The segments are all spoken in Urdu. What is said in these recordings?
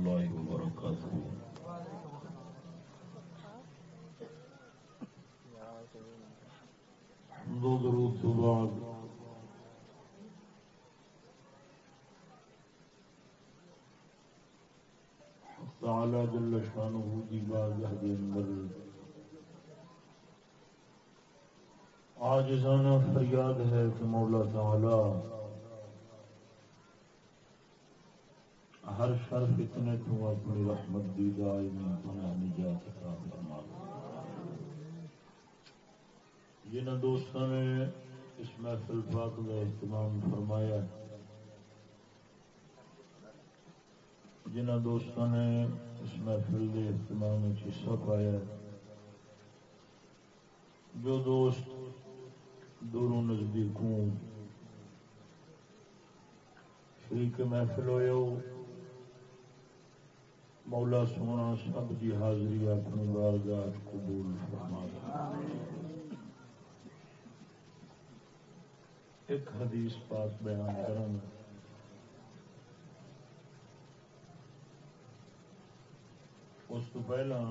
الله وبركاته حمد درود بعد تعالى جل شانه دي آجزانہ فریاد ہے کہ مولا تعالی ہر شر فتنے تو اپنی رحمت دی دائمی پناہ نجات عطا فرما جن دوستوں نے اس محفل پاک کا اہتمام فرمایا۔ جنہ دوستوں نے اس محفل کے اہتمام حصہ پایا۔ جو دوست دوروں نزدیکوں شریک محفل ہوئے ہو مولا سونا سب کی حاضری اپنی بارگاہ قبول فرما ایک حدیث پاک بیان کروں اس تو پہلا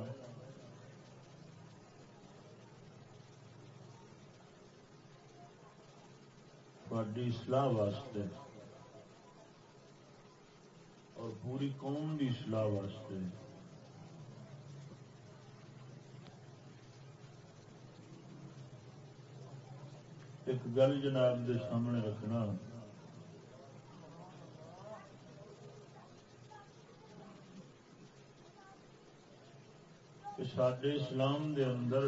تھوڑی اصلاح واسطے اور پوری قوم کی اصلاح واسطے ایک گل جناب دے سامنے رکھنا۔ سڈے اسلام دے اندر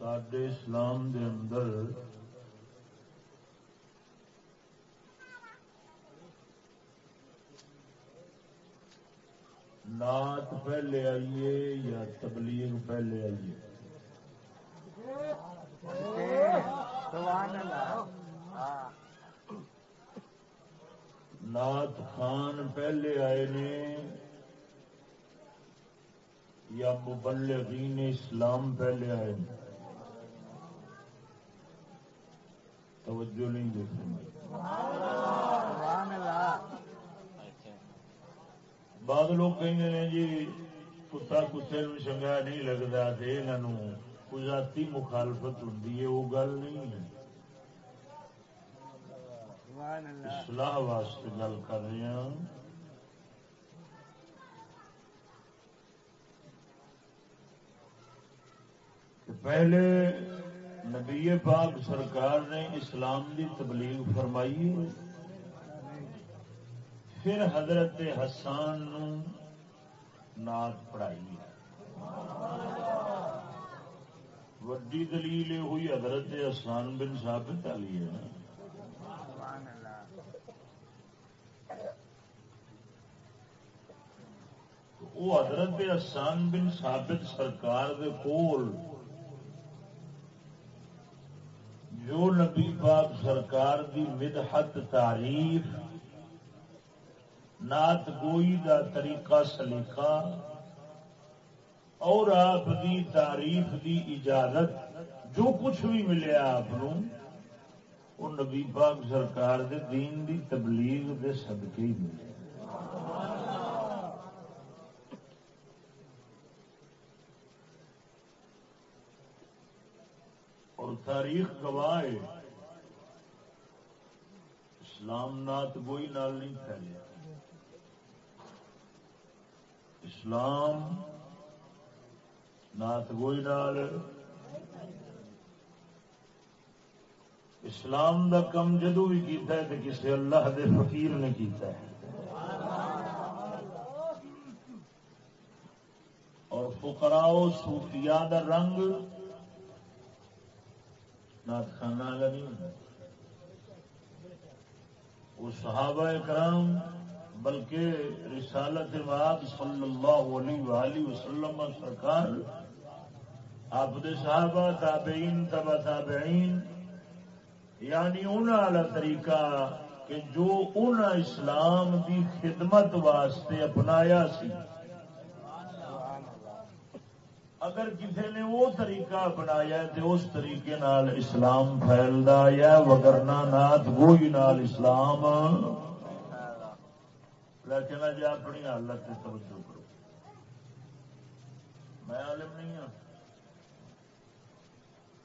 سڈے اسلام دے اندر نعت پہلے آئیے یا تبلیغ پہلے آئیے؟ نعت خان پہلے آئے نے یا مبلغین اسلام پہلے آئے نے؟ توجہ نہیں دیکھیں بعد لوگ کہیں جی کتا کتے چنگا نہیں لگتا کوئی ذاتی مخالفت ہوں وہ گل نہیں ہے۔ اصلاح واسطے گل کر رہے ہیں۔ پہلے نبی پاک سرکار نے اسلام کی تبلیغ فرمائی پھر حضرت حسان نعت پڑھائی وڈی دلیل ہوئی حضرت حسان بن ثابت علی ہے۔ وہ حضرت حسان بن ثابت سرکار دے کول جو نبی پاک سرکار دی مدحت، تعریف نات گوئی دا طریقہ سلیقہ اور آپ دی تعریف دی اجازت، جو کچھ بھی ملے آپ نبی پاک سرکار دے دین دی تبلیغ دے صدقے ہی ملے اور تاریخ گواہ اسلام نات گوئی نال نہیں پھیلیا اسلام نات گوئی نال اسلام دا کم جدو بھی کیتا ہے تو کسی اللہ دے فقیر نے کیتا ہے۔ اور فقراؤ صوفیاء دا رنگ نات خانہ والا نہیں ہوتا وہ صحابہ کرام، بلکہ رسالت باب صلی اللہ علیہ وآلہ وسلم سرکار، آپ دے صحابہ، تابعین تبا تابعین یعنی انہوں والا طریقہ کہ جو ان اسلام دی خدمت واسطے اپنایا سی۔ اگر کسی نے وہ طریقہ اپنایا تو اس طریقے نال اسلام پھیلتا یا وگرنا نات گوئی نال اسلام۔ لیکن اج اپنی حالت سے توجہ کرو۔ میں عالم نہیں ہوں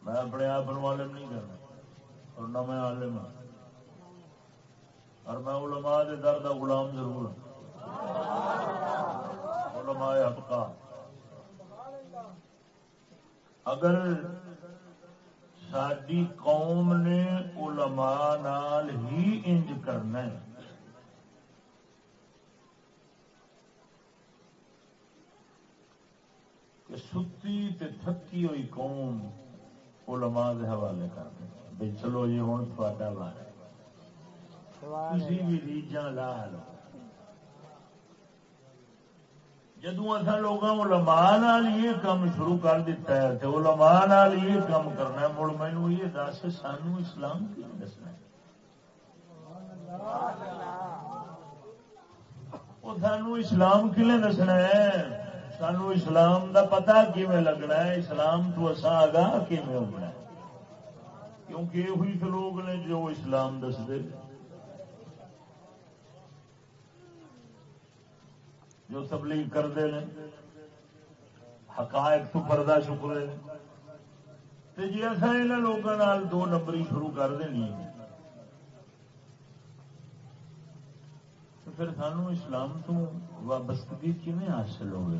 میں اپنے آپ عالم نہیں کرنا۔ اور نہ میں عالم ہوں اور میں علماء دے در کا غلام ضرور ہوں علماء حق کا اگر ساری قوم نے علماء نال ہی انج کرنا ہے کہ ستی تے تھکی ہوئی قوم علماء دے حوالے کر دیں۔ بھائی چلو یہ ہوں تھوڑا لا کسی بھی ریجاں لا لو۔ جدو اصا لوگوں علماء یہ کام شروع کر دیتا ہے تو علماء یہ کام کرنا مڑ مینو یہ دس سانو اسلام کی دسنا وہ سانو اسلام کلے دسنا ہے؟ سانو اسلام دا پتا کیون لگنا ہے؟ اسلام تو اصا آگاہ کیون ہونا ہے؟ کیونکہ یہ تو لوگ نے جو اسلام دستے جو تبلیغ کرتے ہیں حقائق تو پردہ چکتے ہیں جی اصا یہاں لوگوں دو نمبری شروع کر دینی تو پھر سانو اسلام تو وابستگی کیون حاصل ہوئے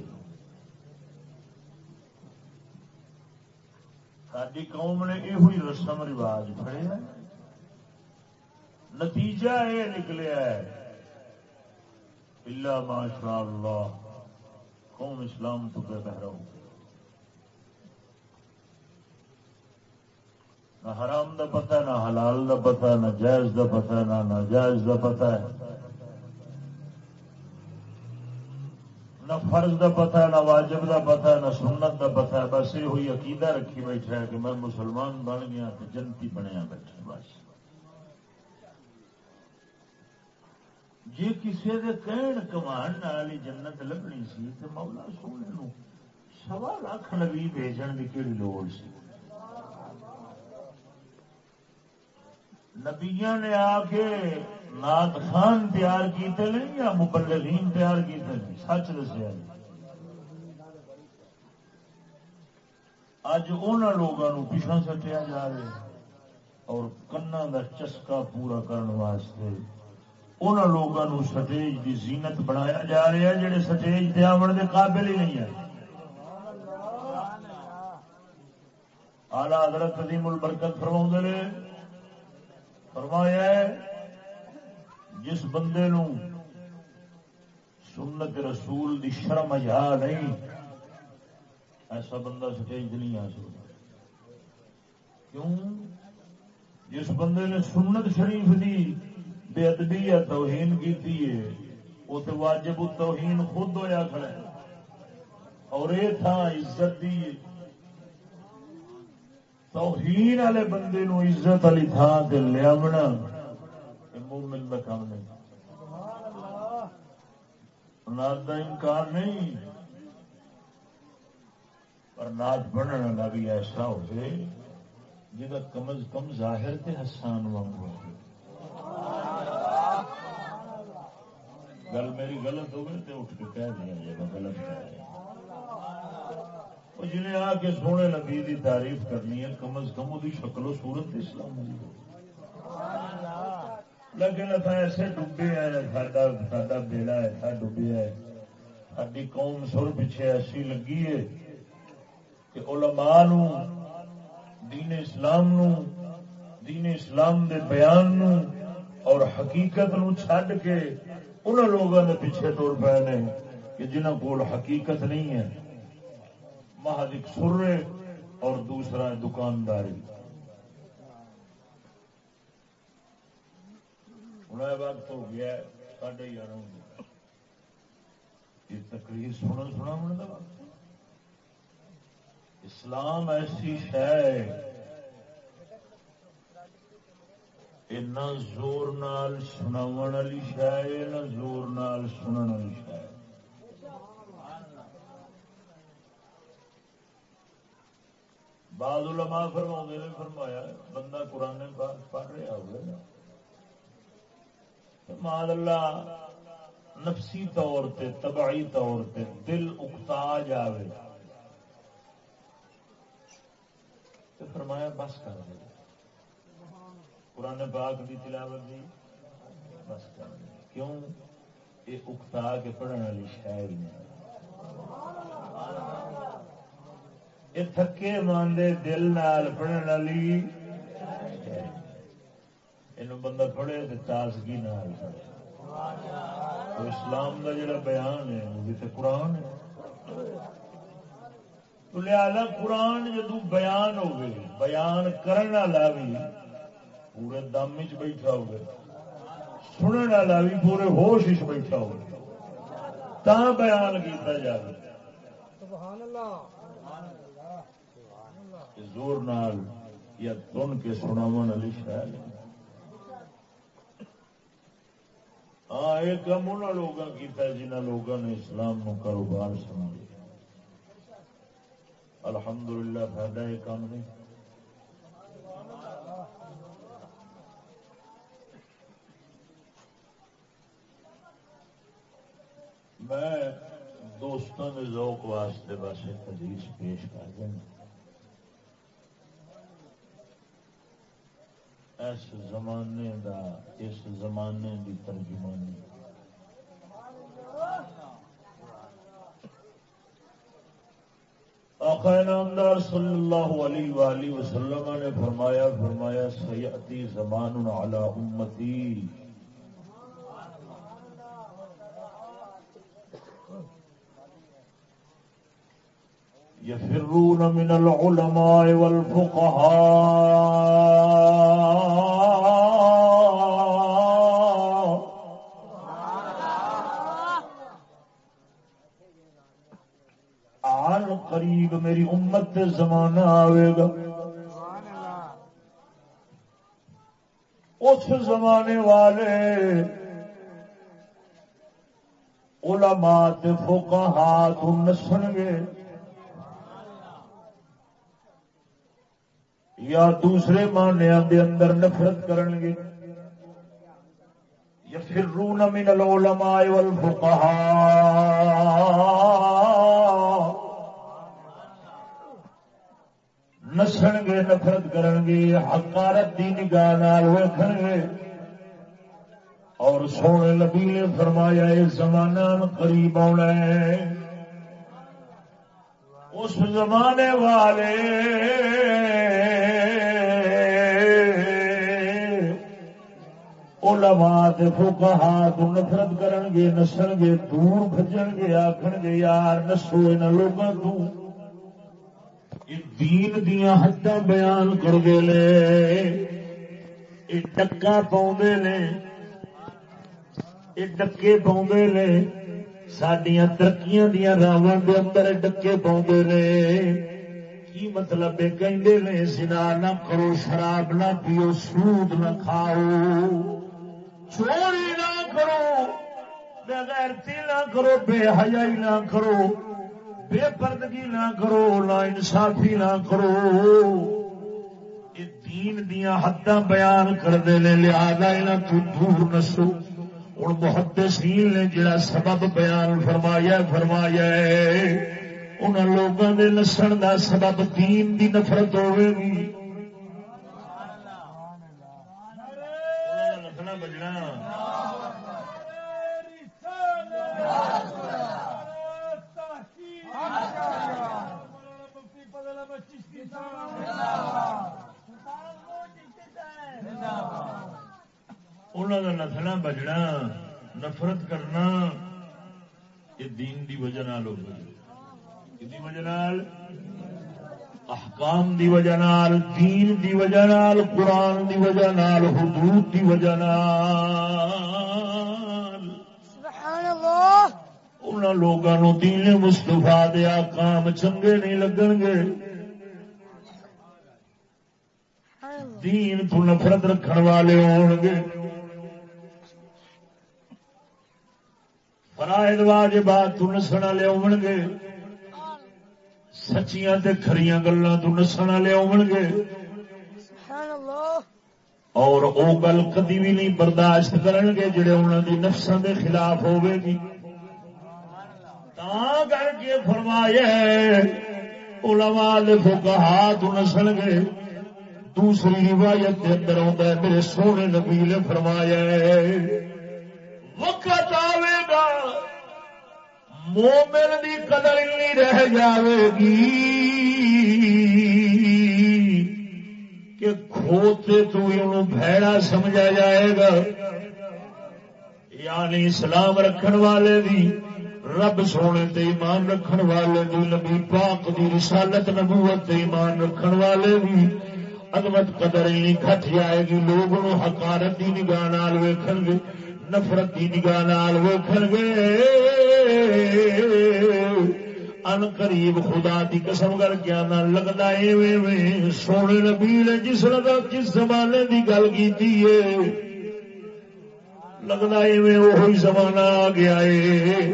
ساری قوم نے یہ رسم رواج پڑے نتیجہ یہ نکلیا ہے اللہ ماشاء اللہ قوم اسلام تو پہ بہ رہا نہ حرام دا پتہ نہ حلال دا پتہ نہ جائز دا پتہ نہ ناجائز دا پتہ ہے. نہ فرض دا پتہ نہ واجب دا پتہ نہ سنت دا پتہ بس یہ ہوئی عقیدہ رکھی بیٹھا ہے کہ میں مسلمان بن گیا تو جنتی بنیا بیٹھا بس. جی کسی کے کہن کمان ہی جنت لبنی سی تو مولا سونے نو سوا لاکھ نبی بھیجن کی کہڑی لوڑ سی؟ نبیا نے آ کے نات خان تیار کیتے ہیں یا مبلغین تیار کیتے ہیں سچ دسیا جی۔ اج ان لوگوں پیچھا سٹیا جا رہا اور کنا کا چسکا پورا کرنے واسطے ان لوگوں سٹیج کی زینت بنایا جا رہا ہے جہے سٹیج پہ آن کے قابل ہی نہیں ہے آلہ حضرت عظیم البرکت فرما نے، فرمایا جس بندے نو سنت رسول دی شرم اجا نہیں، ایسا بندہ سٹیج نہیں آ سکتا۔ کیوں؟ جس بندے نے سنت شریف دی بے ادبی یا توہین کی وہ تو واجب توہین خود ہویا کھڑا ہے۔ اور یہ تھا عزت دی۔ توہین والے بندے نو عزت والی تھان سے لیا مومن کا کام نہیں۔ نات کا انکار نہیں۔ پر نات بننے والا بھی ایسا ہو جا کم از کم ظاہر تے حسان وانگ ہو گل میری غلط ہو گئی تو اٹھ کے کہہ دیا جی، جائے گا غلط جنہیں آ کے سونے نبی کی تعریف کرنی ہے، کم از کم وہ شکل و صورت اسلام لیکن اتنا ایسے ڈبے ہیں بیڑا ایسا ڈبے ہے۔ ساری قوم سر پیچھے ایسی لگی ہے کہ علماء نو، دین اسلام نو، دین اسلام دے بیان نو اور حقیقت نو چھڈ کے ان لوگوں نے پیچھے ٹور پے نے کہ جنہوں کو حقیقت نہیں ہے، محض ایک سرے اور دوسرا دکانداری۔ وقت ہو گیا ساڑھے گیارہ یہ تقریر سنا سنا ہونے کا اسلام ایسی شہ نہ زور نال سنا والی شاید نہ زور نال سنن والی شاید بعض علماء فرما نے فرمایا بندہ قرآن پڑھ رہا ہوگا ماد اللہ نفسی طور تے تبعی طور تے دل اکتا جاوے تو فرمایا بس کر دے قرآن پاک کی تلاوت دی؟ بس کر کیوں؟ یہ اکتا کے پڑھنے والی شاید نہیں یہ تھکے ماندے دل نال پڑھنے والی یہ بندہ پڑھے تو تازگی نال پڑھے۔ تو اسلام کا جڑا بیان ہے، وہ بھی تو قرآن ہے۔ تو لہذا قرآن جدو بیان ہو گئے بیان کرنے والا بھی پورے دم چ بیٹھا ہوگا سننے والا بھی پورے ہوش چ بیٹھا ہوگا تا بیان کیتا جائے سبحان اللہ زور نال یا تن کے سناو والی شاید ہاں یہ کام ان لوگوں کیا جنہوں لوگوں نے اسلام نو کاروبار سمجھے۔ الحمدللہ فائدہ یہ کام نہیں۔ میں دوستوں کے ذوق واسطے بس ایک حدیث پیش کر دینا اس زمانے دا، اس زمانے دی ترجمانی۔ آقا نامدار صلی اللہ علیہ وآلہ وسلم نے فرمایا فرمایا سیاتی زمان علی امتی۔ يفرون من العلماء والفقهاء. عن قریب میری امت زمانہ آئے گا۔ اس زمانے والے علماء فقہاء تو نسن گے یا دوسرے مانیا دے اندر نفرت کرن گے؟ یا پھر رو نمین العلماء والفقہاء؟ نسن گے، نفرت کرن گے، حقارت دی نگاہ نال ویکھن گے۔ اور سونے نبی نے فرمایا یہ زمانہ قریب آنا ہے۔ اس زمانے والے علماء تے فقہا تو نفرت کرن گے نسن گے دور بھجن گے آخن گے یار نسو ان لوگوں تو۔ دین دیا حداں بیان کر دے لے۔ یہ ڈکا پاؤں نے یہ ڈکے پاؤں نے سڈیا ترقیاں دیا راواں دے اندر ڈکے پاؤں نے کی مطلب کہ سنا نہ کرو، شراب نہ پیو، سود نہ کھاؤ۔ چوری نہ کرو بغیرتی نہ کرو، بے حیائی نہ کرو، بے پردگی نہ کرو، نا انصافی نہ کرو۔ دین دیا حد بیان کرتے ہیں لہذا یہاں تو دور نسو۔ ہوں محدثین نے جڑا سبب بیان فرمایا فرمایا ان لوگوں کے نسن کا سبب دین دی نفرت ہوئے گی۔ انہوں کا نسنا بجنا نفرت کرنا یہ دین دی وجہ نال ہو گئی وجہ نال احکام دی وجہ نال دین دی وجہ نال قرآن دی وجہ نال حدود دی وجہ نال ان لوگوں دین مستفا دیا کام چنگے نہیں لگن گے دین تو نفرت رکھن والے ہون گے فرائد واجبات نسن والے ہو گے سچیاں تے کھریاں گلاں تو نسن والے آن گے۔ اور او گل کدی بھی نہیں برداشت کرن گے جڑے انہوں دی نفساں دے خلاف ہوے گی۔ تا کر کے فرمایا علماء دے فقہا تو نسل گے۔ دوسری روایت کے اندر آتا ہے میرے سونے نبی نے فرمایا وقت آئے گا مومن کی قدر نہیں رہ جائے گی کہ کھوتے تو انہوں بھڑا سمجھا جائے گا یعنی اسلام رکھن والے دی رب سونے تے ایمان رکھن والے دی نبی پاک دی رسالت نبوت تے ایمان رکھن والے دی عظمت قدر نہیں گھٹ جائے گی لوگ حکارت کی نگاہ ویکھن گے نفرت کی نگاہ ویکھن گے۔ ان قریب خدا دی قسم کر کے آنا لگتا سونے نبی نے جس لگا جس زمانے دی گل کی لگتا ایویں وہی زمانہ آ گیا ہے۔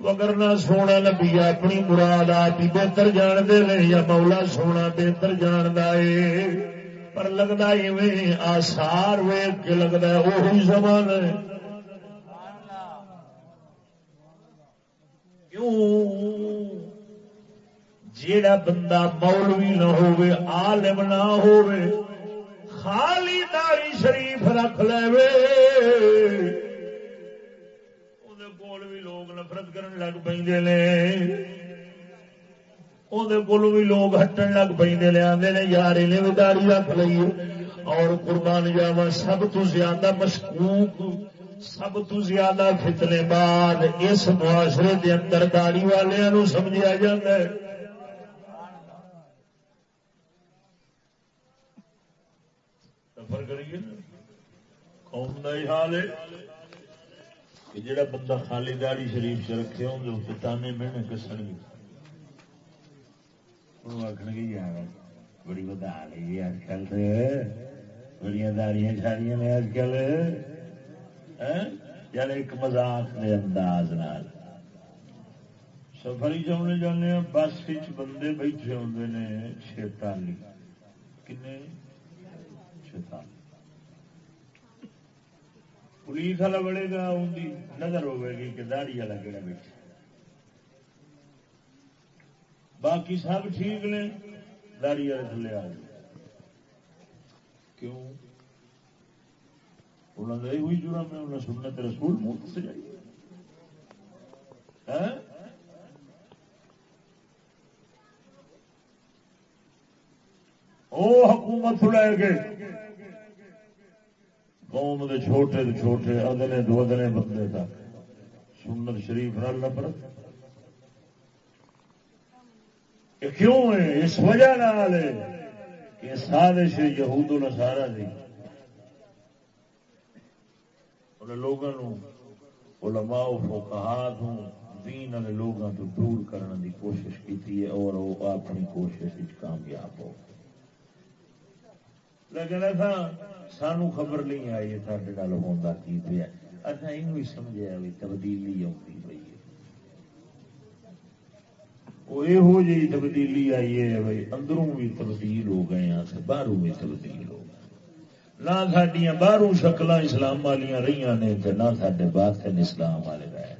مگر نہ سونا نبی اپنی مراد آپ ہی بہتر جانتے ہیں یا مولا سونا بہتر جانتا ہے۔ پر لگتا ایویں آسار ویگ کے لگتا ہے وہی زمانہ جیڑا بندہ مولوی نہ ہوئے عالم نہ ہوئے خالی داری شریف رکھ لے کول بھی لوگ نفرت کرن لگ پہ کول بھی لوگ ہٹن لگ پہ لیا یار انہیں بھی داری رکھ لیے اور قربان جاوا سب تو زیادہ مشکوک، سب تو زیادہ فتنے بعد اس معاشرے کے اندر داڑی والوں سمجھا جائے سفر کریے قوم کا یہ حال ہے۔ کہ جڑا بندہ خالی داڑی شریف سے رکھے ہوں گے تانے مہنے کسن گے آخر گے یار بڑی بدا لی اج کل بڑی داڑیاں شاڑیاں نے اج کل ایک مزاق کے انداز سفر ہی چاہنے جانے بس بندے بیٹھے ہوتے نے چیتالی کنے چیتالی پولیس والا بڑے گا ان کی نظر ہوے گی کہ داڑی والا کہڑا بیٹھا باقی سب ٹھیک نے؟ داڑی والے تھلے آ گئے۔ کیوں؟ انہوں نے ہوئی جرم ہے انہیں سنت رسول منہ سے جائیے ہاں؟ وہ حکومت لے کے قوم دے چھوٹے دے چھوٹے ادنے دو ادنے بندے تک سنت شریف نال نفرت۔ کیوں ہے؟ اس وجہ نال کہ سازش یہود و نصارہ دی۔ لوگوں علماء فقہات ہوں دین والے لوگوں تو دور کرنے کی کوشش کی اور وہ اپنی کوشش کامیاب ہو۔ لیکن ایسا سانو خبر نہیں آئی سارے گل ہوتا کی پیا۔ اچھا یہ سمجھا بھی تبدیلی آتی پی وہ یہو جی تبدیلی آئی ہے بھائی اندروں بھی تبدیل ہو گئے ہیں باہروں بھی تبدیل ہو گئے نہ سڈیا باہر شکل اسلام والی رہی نے نہ سڈے باطن اسلام والے رہے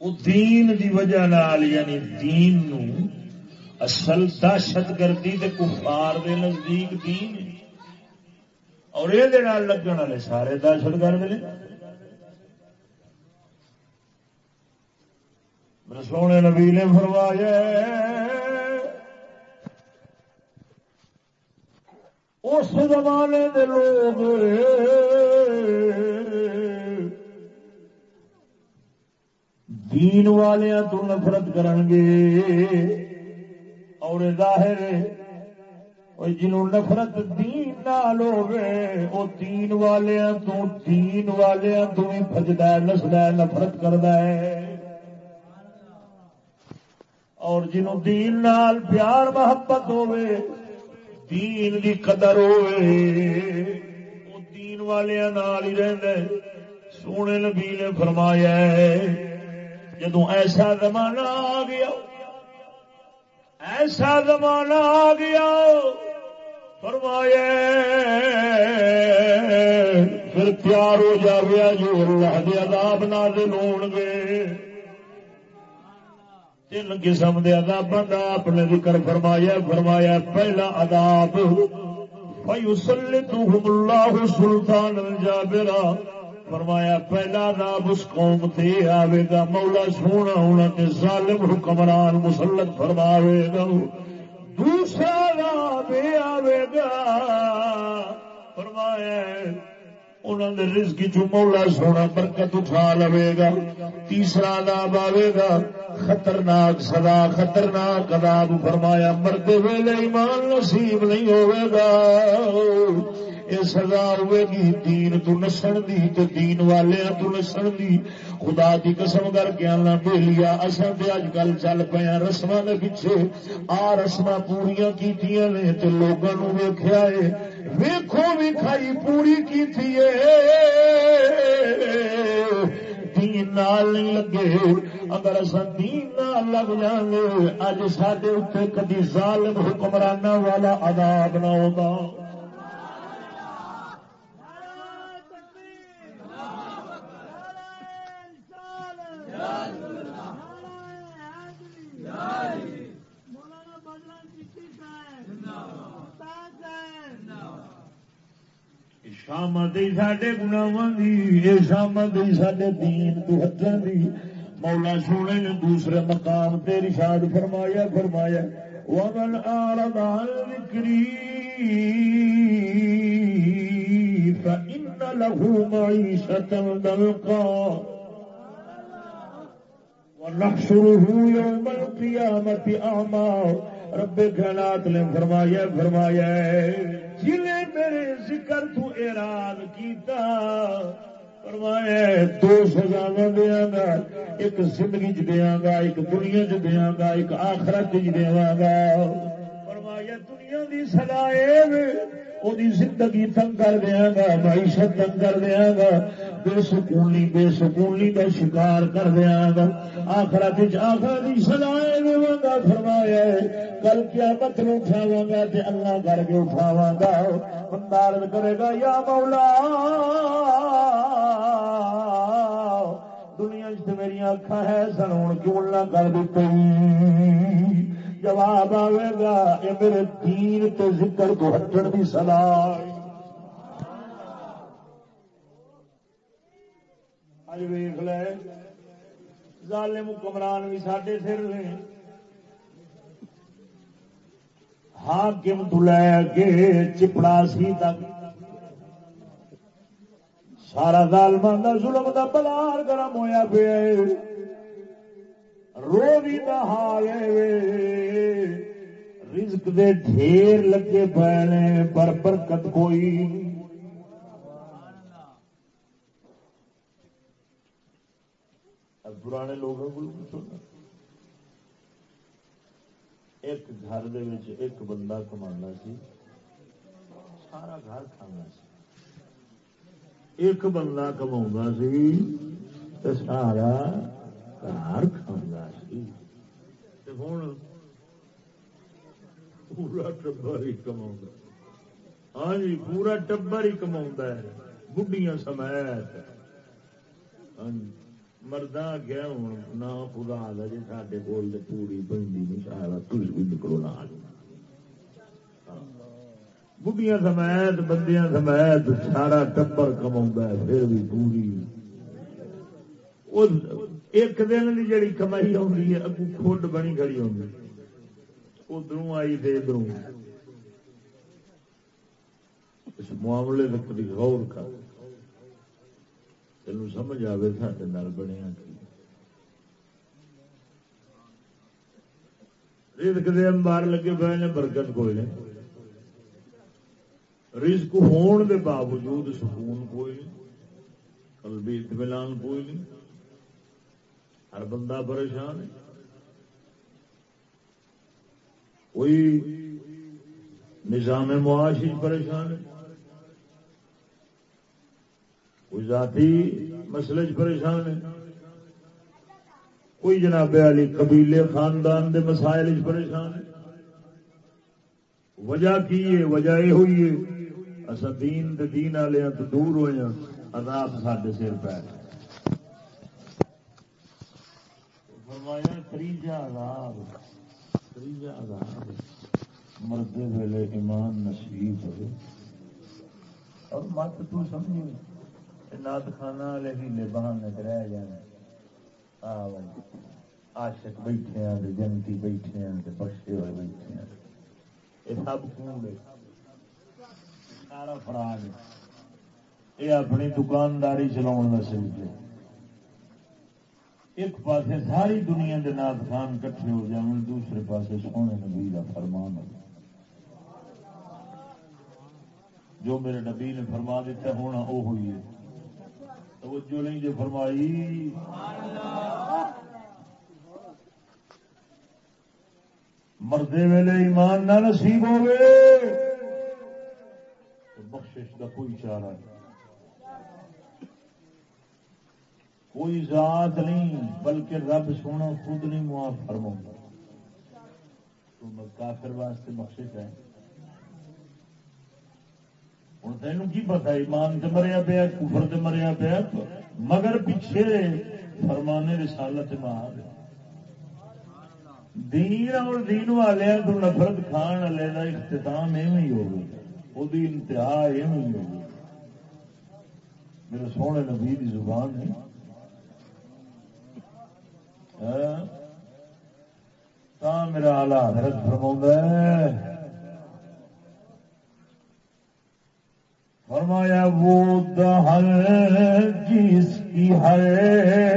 وہ دین دی وجہ نال یعنی دین نو اصل دہشت گردی کے کفار دے نزدیک دین اور یہ لگن والے سارے دہشت گرد نے سونے نبی نے فرمایا اس زمانے دے لوگ دین والیاں تو نفرت کرن گے اور ظاہر جنہوں نفرت دین نال ہوگی وہ دین والیاں تو دین والیاں تو ہی بھی بجدا نسدا نفرت کردا ہے اور جنہوں دین نال پیار محبت ہوئے دین دی قدر ہوئے وہ دین والے نال ہی رہد سونے نبی نے فرمایا جدو ایسا زمانہ آ گیا، ایسا زمانہ آ گیا، فرمایا پھر تیار ہو جاویا جو اللہ دے عذاب نازل ہون گے تین قسم دے عذاب دا اپنے ذکر فرمایا فرمایا، پہلا عذاب فیسلطہم اللہ سلطان الجابرہ فرمایا، پہلا عذاب اس قوم تے آوے گا۔ مولا سونا ہونا تے ظالم حکمران مسلط فرماوے گا۔ دوسرا عذاب آوے گا۔ فرمایا انہوں نے رزق چو مولا سونا برکت اٹھا لوے گا، تیسرا عذاب آوے گا، خطرناک سدا خطرناک عذاب فرمایا مردے ویلے ایمان نصیب نہیں ہوئے گا۔ یہ سزا ہوئے گی، دین تو نسن دی تو دین والے تو نسن دی۔ خدا دی قسم کر کے آنا بے لیا اصل تے اج کل چل پیا رسم کے پیچھے۔ آ رسم پوریا کی نے لوگوں نو ویخیا ہے ویکھو بھی کھائی پوری کی تھی دین نال نہیں لگے۔ اگر اصا دین لگ جائیں گے اج سڈے اتنے کدی ظالم حکمرانہ والا عذاب نہ ہوگا شامت سڈے گناواں دی شامت سڈے دین تو ہٹن دی مولا سونے نے دوسرے مقام تے رشاد فرمایا فرمایا ومن آرد عن ذکری فإن له معيشة ضنكا ونحشره يوم القيامة أعمى رب کائنات نے فرمایا فرمایا جنہیں میرے ذکر تو ایران کیتا، فرمایا، دو سزا دیا گا، ایک زندگی چ دیا گا، ایک دنیا چ دیا گا، ایک آخرت چ دیا گا۔ فرمایا، دنیا کی سزا زندگی تنگ کر دیا گا، معیشت تنگ کر دیا گا۔ بے سکونی بے سکونی کا شکار کر دیا گا۔ آخرت آخر کی سلائے گا فرمایا کل کیا مت اٹھاوا گا اللہ کر کے اٹھاوا گا۔ بندار کرے گا، یا مولا، دنیا میری اکھا ہے سن کیوں نہ کر دیتے جواب آئے گا یہ میرے دین تے ذکر تو ہٹن کی سلاح اج ویخ لے ظالم حکمران بھی سڈے سر نے حاکم تو لے کے چپڑا سی تک سارا ظالمان دا ظلم دا بلار گرم ہویا پیا روی دا حال رزق دے ڈھیر لگے پے پر برکت کوئی پرانے لوگوں کو ایک گھر دے ایک بندہ کما سی، سارا گھر کھانا سی۔ ایک بندہ کما سی سارا گھر کھانا سی۔ ہوں پورا ٹبر ہی کما ہاں جی پورا ٹبر ہی کما ہے۔ بڑھیاں سمیت۔ ہاں جی۔ مردہ گیا ہوں نہ خدا جی سارے کول پوری بنتی نہیں سارا تھی بھی نکلو نہ بڑھیاں سمیت بندیاں سمیت سارا ٹبر کما پھر بھی پوری ایک دن کی جڑی کمائی آئی ہے اگو کھڈ بنی کھڑی آئی ادھر آئی تھے ادھر اس معاملے کبھی غور کر تین سمجھ آئے سارے بنیا رزق دے انبار لگے پے نے برکت کوئی نہیں رزق ہون دے باوجود سکون کوئی نہیں قلبی اطمینان کوئی نہیں ہر بندہ پریشان ہے کوئی نظام معاشی پریشان ہے کوئی ذاتی مسئلے پریشان ہے؟ کوئی جناب علی قبیلے خاندان دے مسائل چ پریشان وجہ کی ہے؟ وجہ یہ ہوئی ہے اصا دین دے دین والے تو دور ہوئے عذاب سڈے سر پہ فرمایا تریجا عذاب تریجا عذاب، مرد ویلے ایمان نصیب ہوئے۔ اور مت تو سمجھی نات خانہ والے ہی بہانے رہ جانے آشک بیٹھے ہیں جنتی بیٹھے ہیں بخشے ہوئے بیٹھے ہیں۔ یہ سب کون سارا فراڈ یہ اپنی دکانداری چلاؤ کا سلسلے ایک پاسے ساری دنیا کے نات خان کٹھے ہو جائیں دوسرے پاسے سونے نبی کا فرمان ہو۔ جو میرے نبی نے فرما دیتا ہونا وہ ہوئی ہے۔ توجہ نہیں جو فرمائی۔ مردے ویلے ایمان نہ نصیب ہوئے بخشش کا کوئی چارہ نہیں۔ کوئی ذات نہیں، بلکہ رب سونا خود نہیں معاف فرما تو کافر واسطے بخشش ہے۔ ہوں تین کی پتا ایمان سے مریا پیا کفر سے مریا پیا مگر پیچھے فرمانے رسالت مار دین اور دین والے تو نفرت کھان والے کا اختتام ایویں ہو گئی وہ انتہا ایویں ہو گئی میرے سونے نبی کی زبان ہے میرا آلہ حضرت فرما ہے فرمایا، وہ دہل جس کی ہے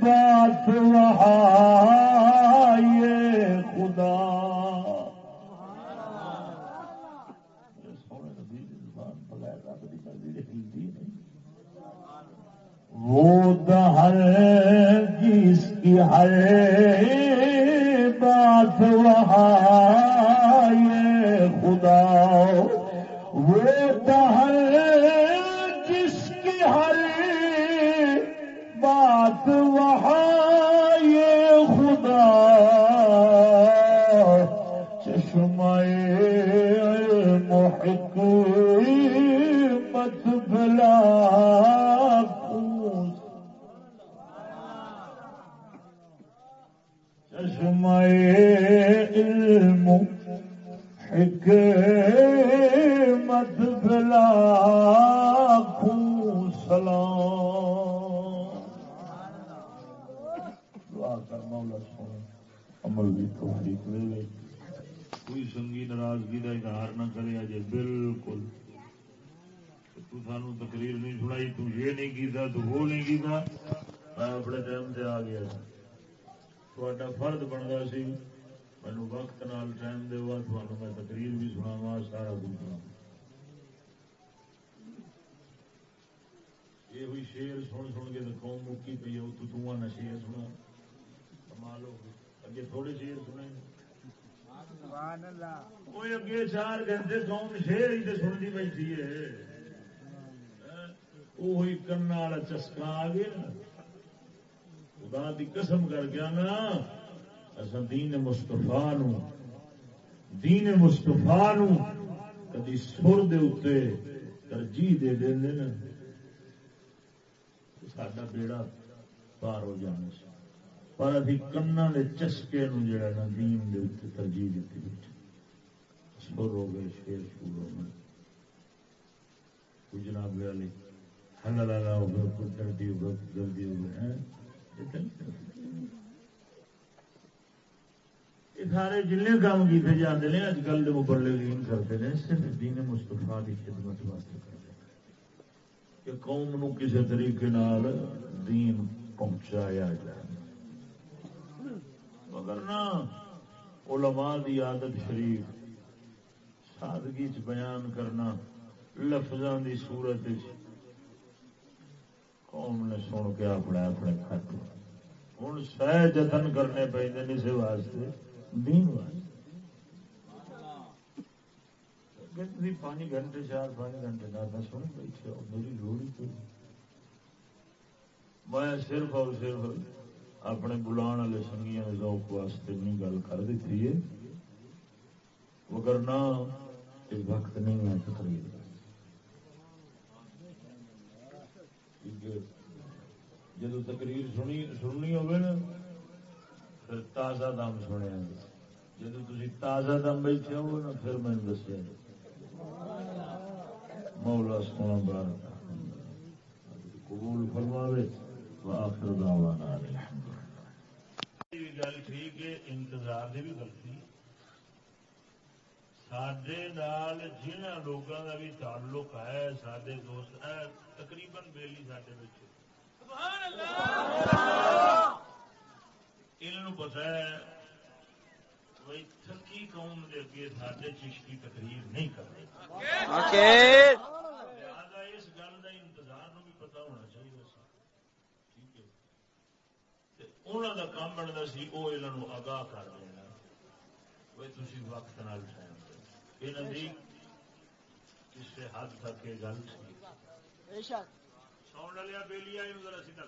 بات وہاں یہ خدا۔ وہ دہل جس کی ہے بات وہاں یہ خدا۔ وہ جس کی ہر بات وہاں یہ خدا چشمائے محک مت بلا چشمائے علم حکمت توفیق کوئی سنگی ناراضگی کا اظہار نہ کرے اجے بالکل۔ تو سانو تقریر نہیں سنائی، تو یہ نہیں کیتا، تو وہ نہیں کیتا۔ میں اپنے ٹائم سے آ گیا۔ تھا فرد بنتا سی۔ مینو وقت نال ٹائم دے تمہوں میں تقریر بھی سناوا سارا کچھ سنا یہ ہوئی شیر سن سن کے قوم مکی پی ہے تو تنا شیر سنا۔ کمال ہو اگے تھوڑے شیر سنے کوئی اگے چار گھنٹے قوم شیر ہی تو سنتی بیٹھی ہے۔ وہی کرنا والا چسکا آ گیا۔ خدا کی قسم کر گیا نا اصا دین مستفا نو، دین مستفا نو کدی سر دے ترجیح دے دیں نا۔ سڈا بیڑا پار ہو جانا سی۔ پر ابھی کنا کے چسکے جڑا نا دین دے اتنے ترجیح دیتی سر ہو گئے شیر شور ہو گئے کچھ جناب والے ہل لالا ہو گئے کچھ دردی ہو گئے جلدی ہو گئے یہ سارے جن کام کیتے جاتے ہیں اج کل کے مبلغین کرتے ہیں صرف دین مستفا کی خدمت واسطے کرتے کہ قوم نو کسی طریقے نال دین پہنچایا جائے مگر نا علماء دی عادت شریف، سادگی چ بیان کرنا، لفظاں دی صورت قوم نے سن کے اپنے اپنے کھٹ ہوں سہ جتن کرنے پہ اسے واسطے دین واسطے۔ پانچ گھنٹے، چار پانچ گھنٹے دادا سن بیٹھے میری لوڑ ہی میں صرف اور صرف اپنے بلا والے سنگیا ذوق واسطے نہیں گل کر دیتی ہے۔ مگر نہ وقت نہیں ہے تقریر جدو تقریر سنی، سننی ہوگی نا، پھر تازہ دم سنیا جدو تھی تازہ دم بیٹھے ہو نا، پھر میں دسیا مولا سونا بار قبول فرماوے آخر دعوانا الحمد۔ گل ٹھیک ہے، انتظار کی بھی غلطی۔ سڈے جنہ لوگوں کا بھی تعلق ہے سڈے دوست تقریباً بیلی سڈے پتا ہے بھائی تھکی قوم کے اگے سڈے چشتی تقریر نہیں کرتے اس گل کا انتظار بھی پتا ہونا چاہیے ٹھیک ہے انہوں کا کام بنتا سی وہ یہ آگاہ کر دینا بھائی تھی وقت نال ٹائم یہ ندی کسی حد تک یہ گل سی ساؤنڈ والے بےلی آئی ذرا سیدھا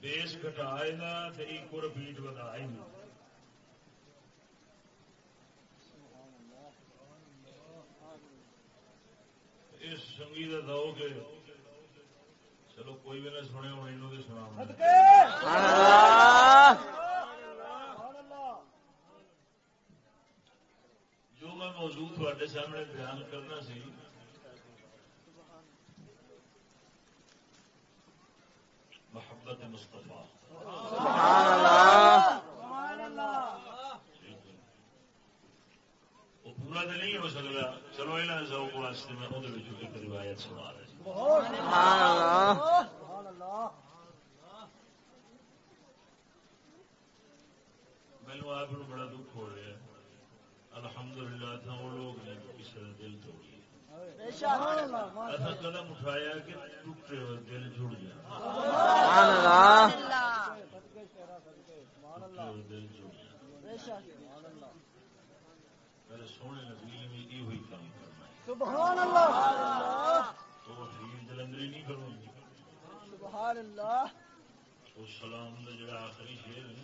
بیس گٹائے نا ایک رپیٹ نا اس سنگیت دو کہ چلو کوئی بھی نہ سنے ہوں یہ سنا جو میں موضوع تھوڑے سامنے بیان کرنا سی محبت مستفا وہ پورا تو نہیں ہو سکتا چلو یہاں ذوق واسطے میں وہ روایت سنا رہا مینو آپ بڑا دکھ ہو رہا ہے الحمدللہ تھا وہ لوگ نے کسی کا دل توڑی ایسا قدم اٹھایا کہ ٹوٹے ہوئے دل جڑ گیا دل جڑ گیا میرے سونے نبی میں یہ ہوئی کام کرنا سبحان اللہ! تو جلندری نہیں کروں گی سبحان اللہ! اس سلام کا جڑا آخری شیر ہے۔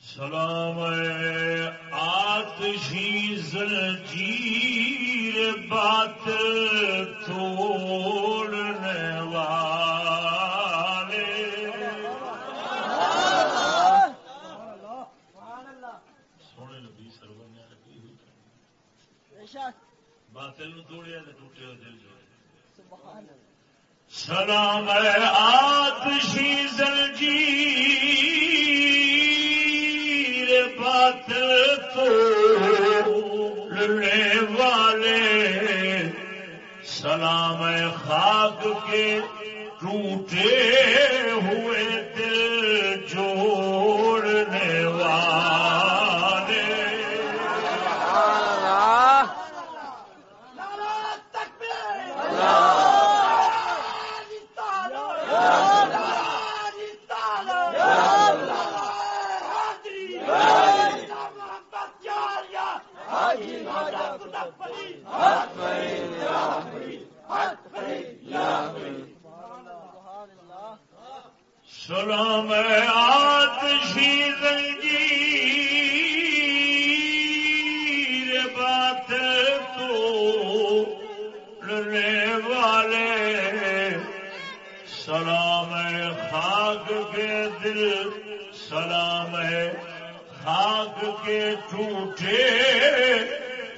سلام آتشی زنجیر بات توڑنے والے سونے نبی سرور نے رکھی ہوئی باطل توڑیا تو ٹوٹے دل جو سلام آتشی زنجیر بات توڑنے والے۔ سلام خاک کے ٹوٹے ہوئے دل جوڑنے والے۔ سلام آتشی زنجیر، بات تو لڑنے والے۔ سلام خاک کے دل، سلام خاک کے ٹوٹے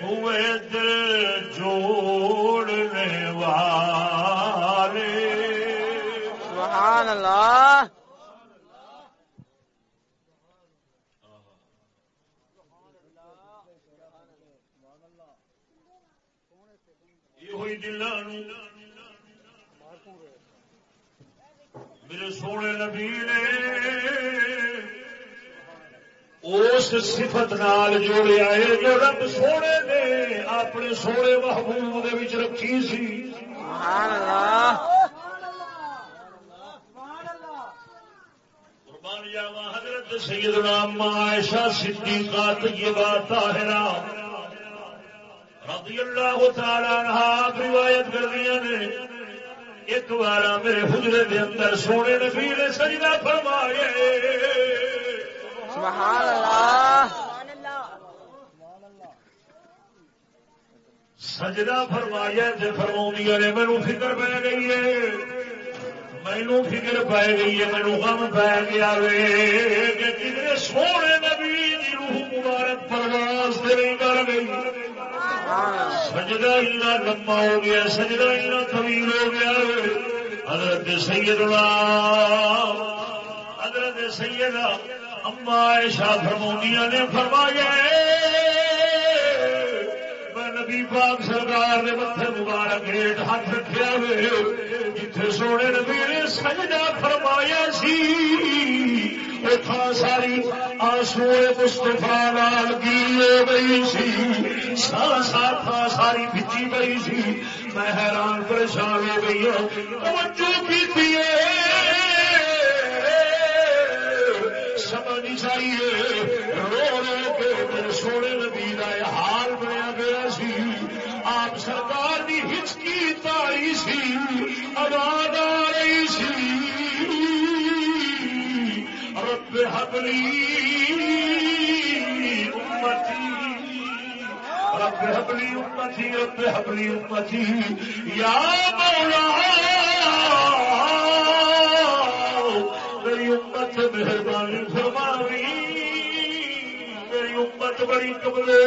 ہوئے دل جوڑنے والے۔ سبحان اللہ۔ ہوئی دلان میرے سونے نبی نے اس صفت نال جوڑیا ہے جو رب سونے نے اپنے سونے محبوب رکھی سی۔ سبحان اللہ قربان جاوا حضرت سیدنا عائشہ صدیقہ طیبہ طاہرہ۔ رضی اللہ تعالی عنہ روایت کر دیا نے ایک بار میرے حجرے دے اندر سونے نبی نے سجدہ فرمایا سبحان اللہ۔ سجدہ فرمایا تے فرمایا نے مینو فکر پی گئی ہے۔ مینو فکر پی گئی ہے مینو غم پی گیا وے کہ کتنے سونے نبی دی روح مبارک پرواز تے نہیں کر گئی سجدہ اتنا لمبا ہو گیا، سجدہ اتنا طویل ہو گیا۔ حضرت سیدنا، حضرت سیدہ اما عائشہ فرمونیا نے فرمایا میں نبی پاک سرکار نے متھے مبارک ہیٹ ہاتھ رکھا ہوئے جتھے سونے نبی نے سجدہ فرمایا سی۔ تھا ساری آنسو مستفا نال گی ہو گئی سی سارا ساتھ ساری بچی گئی سی میں حیران پریشان ہو گئی ہوں توجہ کی سمجھ چاہیے رو رو کے میرے سونے نبی کا حال بنیا گیا سی آپ سرکار کی ہچکی تاری سی آواز رب حبلی امتی، رب حبلی امتی، رب حبلی امتی، یا مولا، میری امت مہربانی فرماوی، میری امت بڑی کملے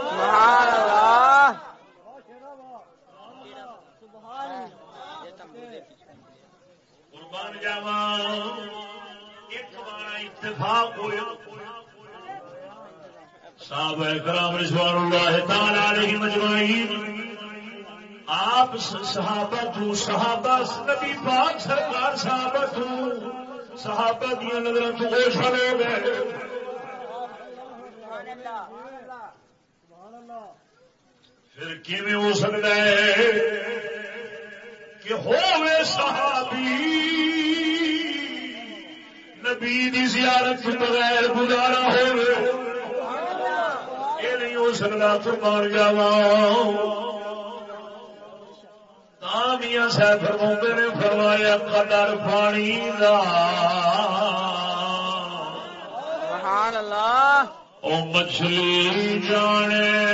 سبحان اللہ قربان جاوا اتفاق ہوا صاحب کرام رضوان اللہ تعالی علیہ مجمعین، آپ صحابہ تو صحابہ، نبی پاک سرکار صحابہ تو صحابہ دیا نظر تو گوشن ہو گئے۔ پھر کیویں ہو سکتا ہے کہ ہوئے صحابی؟ نبی دی زیارت بغیر گزارا ہوئے۔ یہ نہیں ہو سکتا قربان جاوا میاں صاحب فرما نے فرمایا قدر پانی دا. سبحان اللہ۔ او مچھلی جانے۔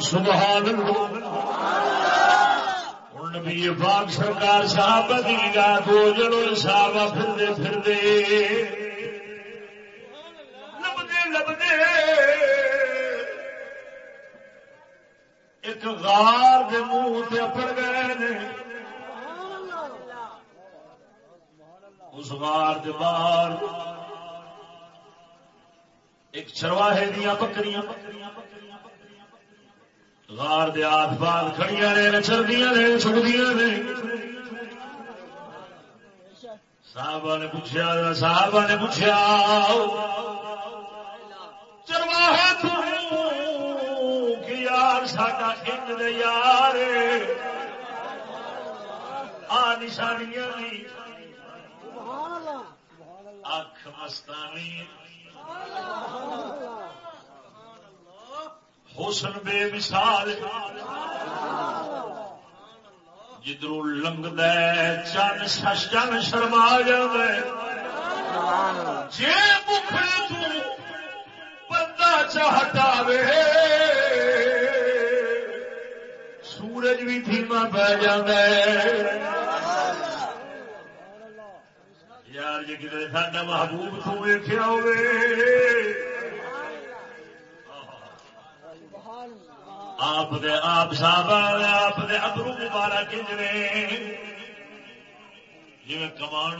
سبحان اللہ۔ نبی پاک سرکار دی نگاہ دو جڑو صحابہ پھردے پھردے لبدے لبدے۔ ایک غار دے منہ تے اپڑ گئے نے۔ اس غار دے باہر ایک چرواہے دیا بکریاں۔ غار دے آس پاس کھڑیاں نے نچردیاں نے چھڑدیاں نے۔ صحابہ نے پوچھا، صحابہ نے پوچھا چرواہے تو کہ یار ساڈا انج دے یار آ نشانیاں نہیں اکھ مستانی۔ حسن بے مثال۔ جدرو لنگ چن سش چن شرما جائے جی بخر بندہ چاہٹاوے سورج بھی دھیما پی یار جی کتنے ساڈا محبوب تو ویخیا ہوئے آپ دے آپ صاحب آپ دے ابرو مبارک جڑے۔ جی کمان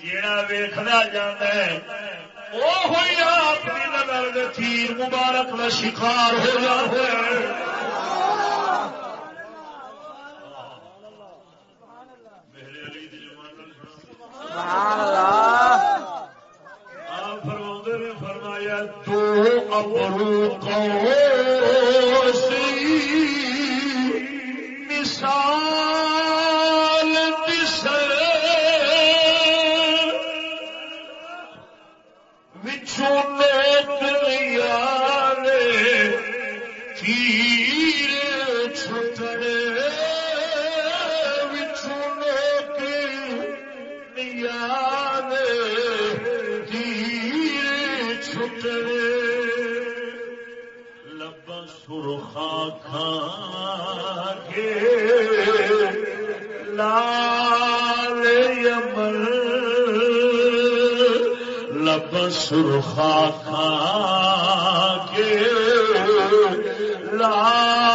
جیڑا ویخنا جانا ہے وہ ہوئی آپ کی نظر تیر مبارک کا شکار ہو جاتا سبحان اللہ۔ تو ابرو کو سرخا کھا کے لا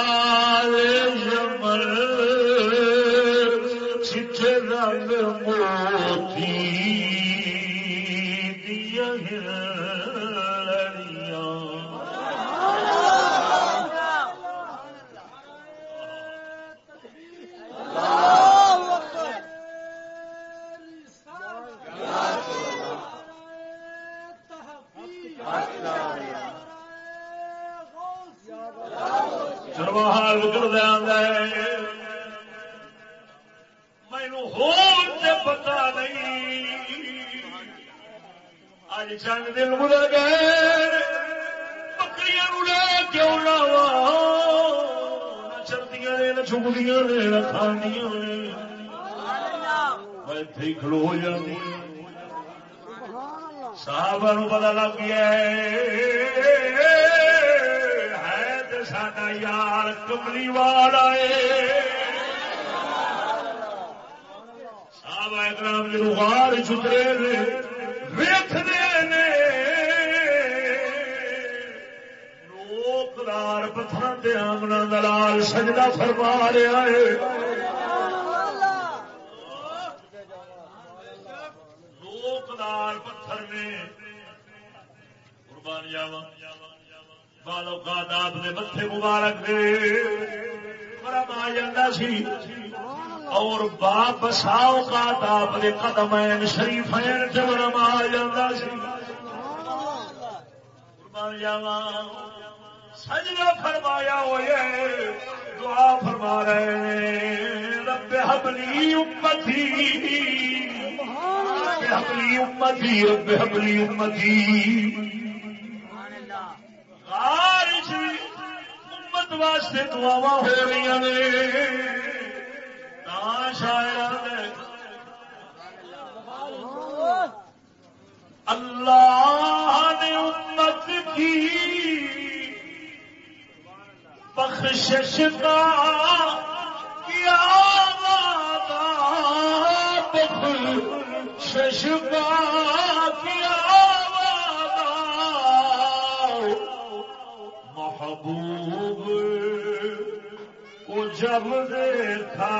جنگ دن ملا گئے بکری لے کیوں لاوا نہ چلدیاں نے نہ چکدیاں نے نہ کھاندیاں نے میں کھلو جاتی صاحب پتا لگ گیا ہے تو ساڈا یار کملی والا صاحب اکرام جی غار چترے ویخنے لوکدار پتھر آمنا دلال سجدہ فرما رہا ہے۔ پتھر میں قربان جاوا بالو کا داد نے متے مبارک دے۔ مرم آ جا سی۔ اور باپ ساؤ کا آپ کے قدم شریف جبرم آ جا سی۔ قربان جاوا سجدہ فرمایا ہوئے، دعا فرما رہے رب حبلی امتی، رب حبلی امتی، رب حبلی امتی۔ جی، امت واسطے دعوا ہو رہی ہیں شاعر اللہ نے امت کی بخشش کا کیا بخشش کا کیا محبوب کو جب دیکھا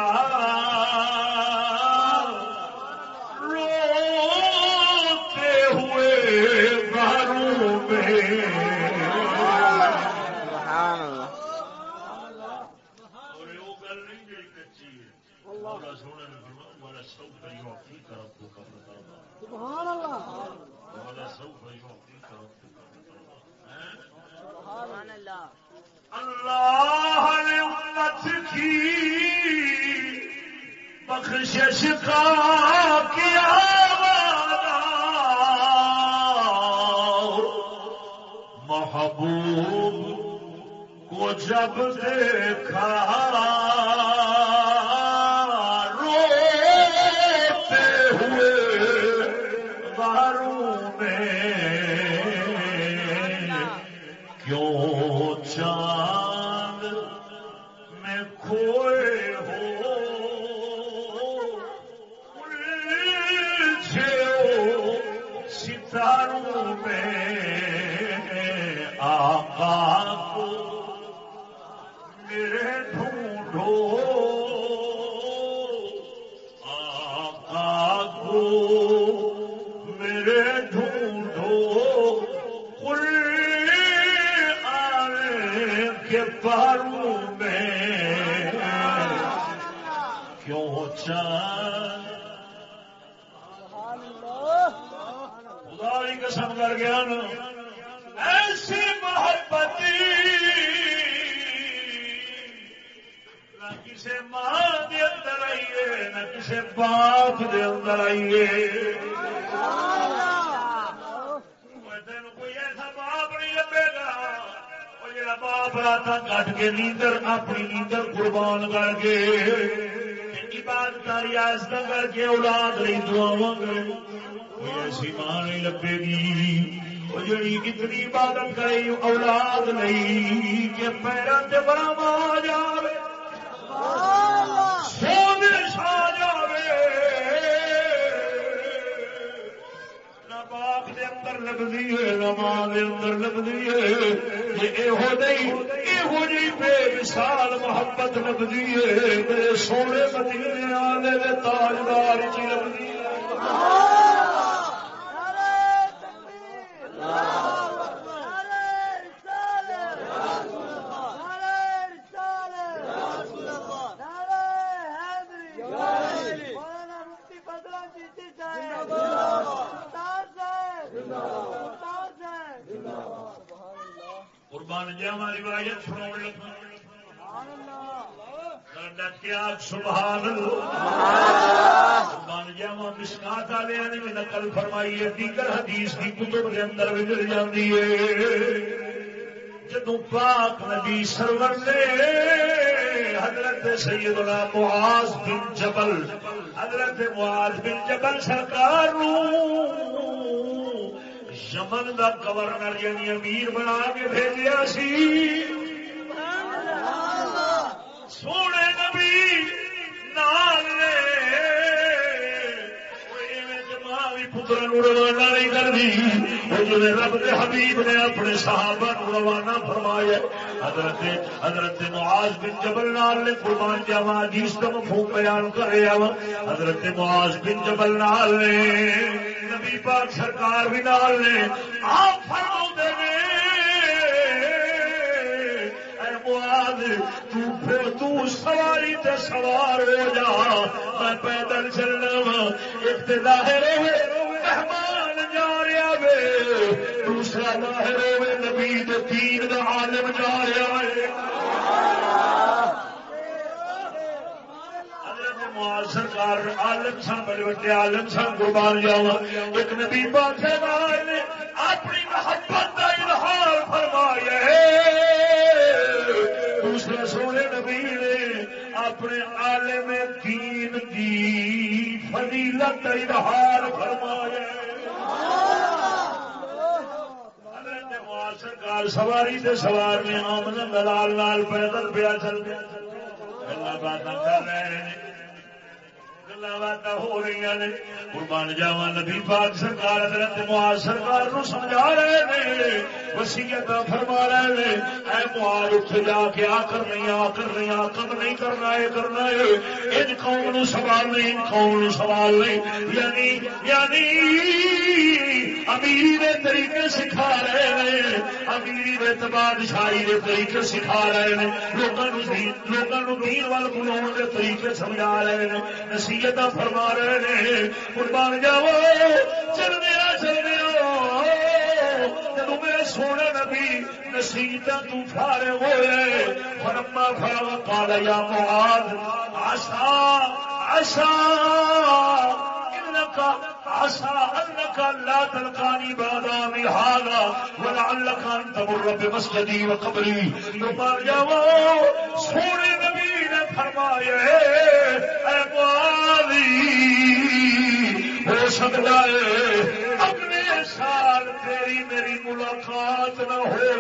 سبحان الله اللہ نے امت کی بخشش کا کیا وعدہ۔ محبوب کو جب دیکھا قسم کر گیا نا ایسی محبت نہ کسی ماں دے اندر آئیے، نہ کسی باپ دے اندر آئیے۔ تین کوئی ایسا باپ نہیں لبے گا۔ وہ جڑا باپ رات کٹ کے نیندر، اپنی نیندر قربان کر کے عبادت ریاست کر کے اولاد لی دعا کرے۔ کوئی ایسی ماں نہیں لبے گی۔ وہ جڑی اتنی عبادت کرے اولاد نہیں کہ پیروں سے بڑا ماں جائے نہ باپ دے اندر لگتی ہے نہ ماں دے اندر لگتی ہے۔ یہ نہیں جی بے مثال محبت لگتی ہے۔ میرے سونے مدینے والے تاجدار چی لگتی ہے نعرہ تکبیر نعرہ رسالت نعرہ رسالت نعرہ حیدری مولانا مفتی بدران چیشتی صاحب استاد صاحب استاد صاحب قربان جاوا جی روایت سناؤ لگا سبحان اللہ۔ قربان جاوا جی مسکات والے نے بھی جی نقل فرمائی ہے، دیگر حدیث کی کتب کے اندر بھی مل جاتی ہے۔ جدو پاک نبی سرور نے حضرت سیدنا معاذ بن جبل، حضرت معاذ بن جبل سرکار نو یمن دا گورنر یعنی امیر بنا کے بھیجیا سی۔ سونے نبی نال بھی پتر روانہ نہیں کرتی حضور رب کے حبیب نے اپنے صحابہ کو روانہ فرمایا حضرت حضرت معاذ بن جبل نال نے قربان جاوا حدیث کا مفہوم بیان کرے آوا حضرت معاذ بن جبل نال نے نبی پاک سرکار بھی نال نے آپ فرما نے معاذ تو پھر تو سواری تے سوار ہو جا۔ میں پیدل چلنا وا ایک تے ظاہر ہوئے مہمان جا رہا وے۔ دوسرا ظاہر ہوئے نبی دے دین دا عالم جا رہا ہے معاذ سرکار عالم سن بڑے بڑے عالم سن قربان جاوا ایک نبی پاک نے اپنی محبت کا اظہار فرمایا ہے۔ نبی نے اپنے عالم دین دی فضیلت اظہار فرمایا سرکار سواری سے سوار نے آمد دلال لال پیدل پیا چل پیا گلا بات کر رہے ہیں۔ گلا بات ہو رہی نے۔ قربان جاوا نبی پاک سرکار حضرت معاذ سرکار نو سمجھا رہے نے وسیعت فرما رہے ہیں اے معاذ اٹھ جا کے آ کر نہیں، آ کر نہیں، آ کر نہیں کرنا ہے کرنا ہے ان قوم نو سوال نہیں، ان قوم نو سوال نہیں۔ یعنی یعنی امیری دے طریقے سکھا رہے ہیں امیری دے بادشاہی دے طریقے سکھا رہے ہیں لوگوں لوگوں دین وال بلا دے طریقے سمجھا رہے ہیں نصیحت فرما رہے ہیں قربان جاؤ چل دیا چل دیا جب میرے سونے نبی نصیحت تو فارے ہوئے فرما فرما کالا یا مواد آشا آشا عسى انك لا تلقاني بعد عامي هذا ولعلك ان تمر بمسجدي وقبري سونے نبی نے فرمایا، اے ہو سکتا ہے اگلے سال تیری میری ملاقات نہ ہوئے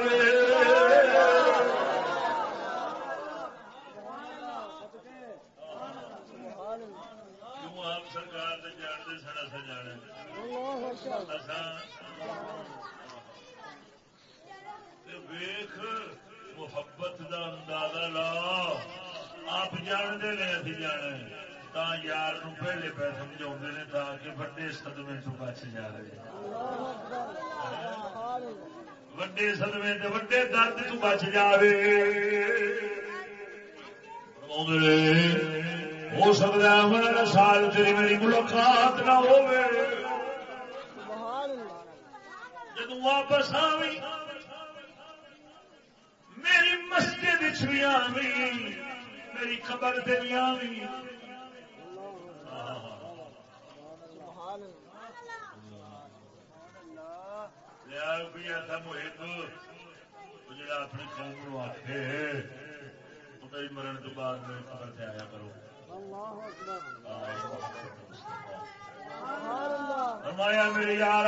ویخ محبت دا اندازہ لا آپ جانتے نے ابھی جانا تا یار نو پہلے پہ سمجھا نے تاکہ وڈے سدمے تو بچ جا رہے وڈے سدمے تے وڈے درد تو بچ جاوے ہو سکتا ہے میرا سال تیری میری ملاقات نہ ہو جب واپس آئی میری مسجد بھی آئی میری خبر دلی آئی محب اپنی قوم آخے مرن تو بعد میں خبر سے آیا کرو۔ فرمایا میرے یار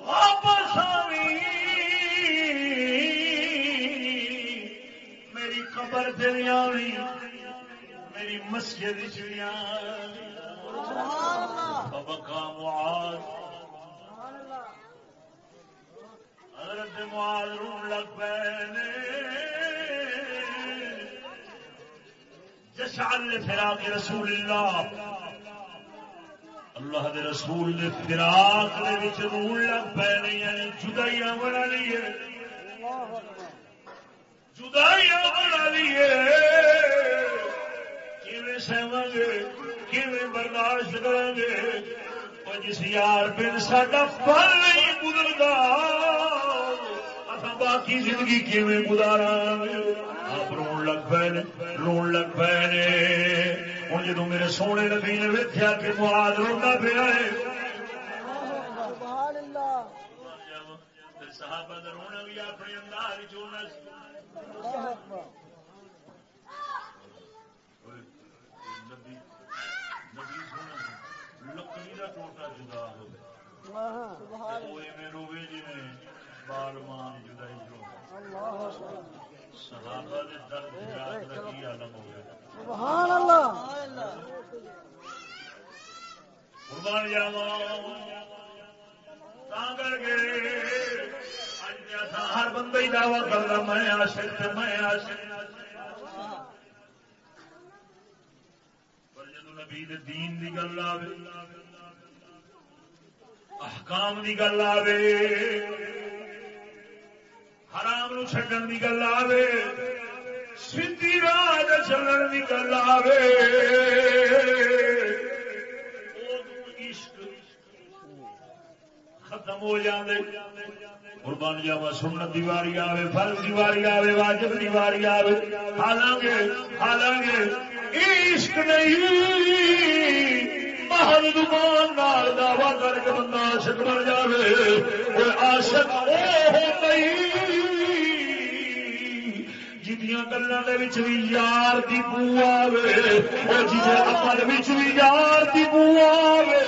واپس میری قبر آئی میری مسجد چڑیا بکا معاذ. حضرت معاذ رو لگ پے جشان فراق رسول اللہ. اللہ دے رسول دے فراق دے وچ رون لگ پے یعنی جدائیاں بنا لیے. جدائیاں بنا لیے. کیویں برداشت کریں گے؟ جس یار بن ساڈا پل نہیں گزرتا۔ باقی زندگی کیویں گزارا آپ رو لگ پے رو لگ پے ہوں جدو میرے سونے نبی نے ویکیا کہ مواد رونا پیا ہے۔ صحابہ رونا بھی اپنے انداز چونا ہو روے جی نے بال مان جدائی جو۔ صحابہ دے درد یاد رکھی عالم ہو گیا سبحان اللہ۔ قربان جاوا کر کے ہر بندہ ہی دعوی کرتا میں آشک میں آشک پر جدو نبی دین دی گل آئے احکام دی گل آئے حرام نو چڈن کی گل آئے سی راج چلن کی گل آئے ختم ہو جاندے۔ قربان جاوا سنت دیواری آوے، فرض دیواری آوے، واجب دیواری آوے۔ حالانکہ حالانکہ عشق نہیں۔ محل دکان نال دعوی کر کے بندہ عاشق بن جاوے وہ عاشق وہ ہوتا ہی جدیاں گلوں کے بھی یار کی بو آوے وہ جی عمل بھی یار کی بو آوے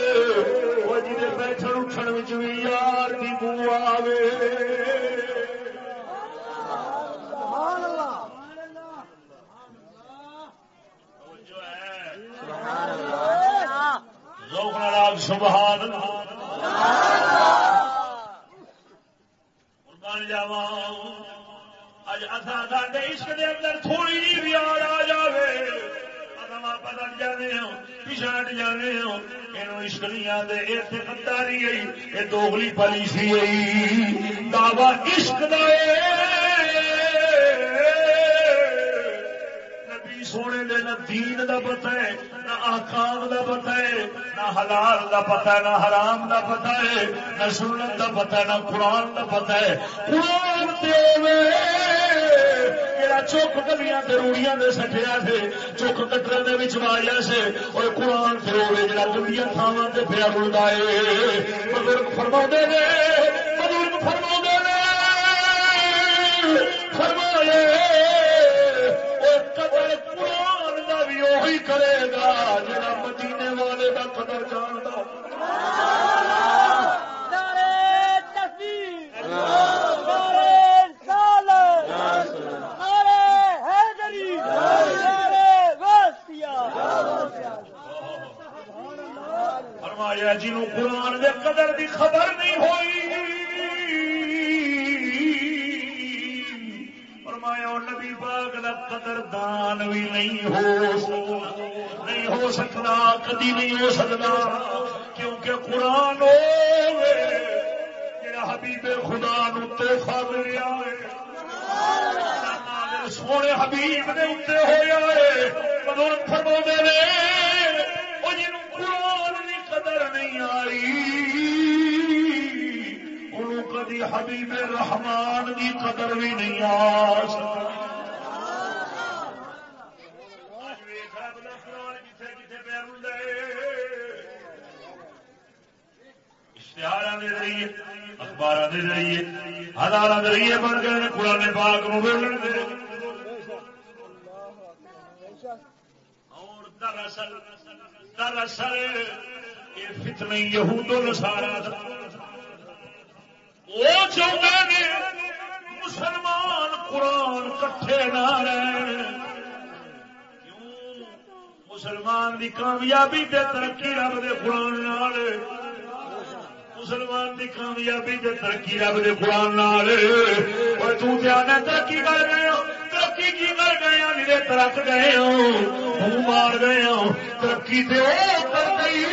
وہ جی بیٹھن اٹھن بھی یار کی بو آوے سبحان قربان جاوا اج اصا ساڈے عشق دے اندر تھوڑی جی ویار آ جاوے۔ ہاں، ہاں۔ نہیں گئی یہ دوگلی پالیسی گئی دعوا عشق نبی سونے دے نہ دین دا پتہ ہے آکام دا پتہ ہے، نہ حلال دا پتہ ہے، نہ حرام دا پتہ ہے، نہ سنت دا پتہ ہے، نہ قرآن دا پتہ ہے۔ قرآن دے چک گلیاں روڑیاں دے سٹیا سے چک کٹر ماریا سے، اور قرآن سے ہوئے جا گلیاں تھاواں سے پیا رلتا ہے۔ بزرگ فرما نے، بزرگ فرما نے قدر قرآن کا بھی وہی کرے گا جا مدینے والے کا قدر جانتا فرمایا قرآن دے قدر دی خبر نہیں ہوئی۔ فرمایا نبی باغ کا قدر دان بھی نہیں ہو نہیں ہو سکتا، کدی نہیں ہو سکتا، کیونکہ قرآن ہو جڑا حبیب خدا نو تحفہ ملیا سونے حبیب نے اتنے ہوا ہے۔ بزرگ فرما نے کدی حبیب رحمان کی قدر بھی نہیں آ اشتہار کے ذریعے اخبار کے ذریعے ہزار کے ذریعے بن گئے قرآن پاک نو اور دراصل دراصل یہ فتنہ یہود و نصارا وہ چاہتے ہیں مسلمان قرآن کٹھے نہ رہن کیوں؟ مسلمان کی کامیابی تے ترقی رب دے قرآن نال مسلمان کی کامیابی تے ترقی رب دے قرآن نال اور تو تے آنا ترقی کر گئے ترقی کی کر گئے ہو؟ میرے ترک گئے ہو۔ منہ مار گئے ہو۔ ترقی تے او کر گئی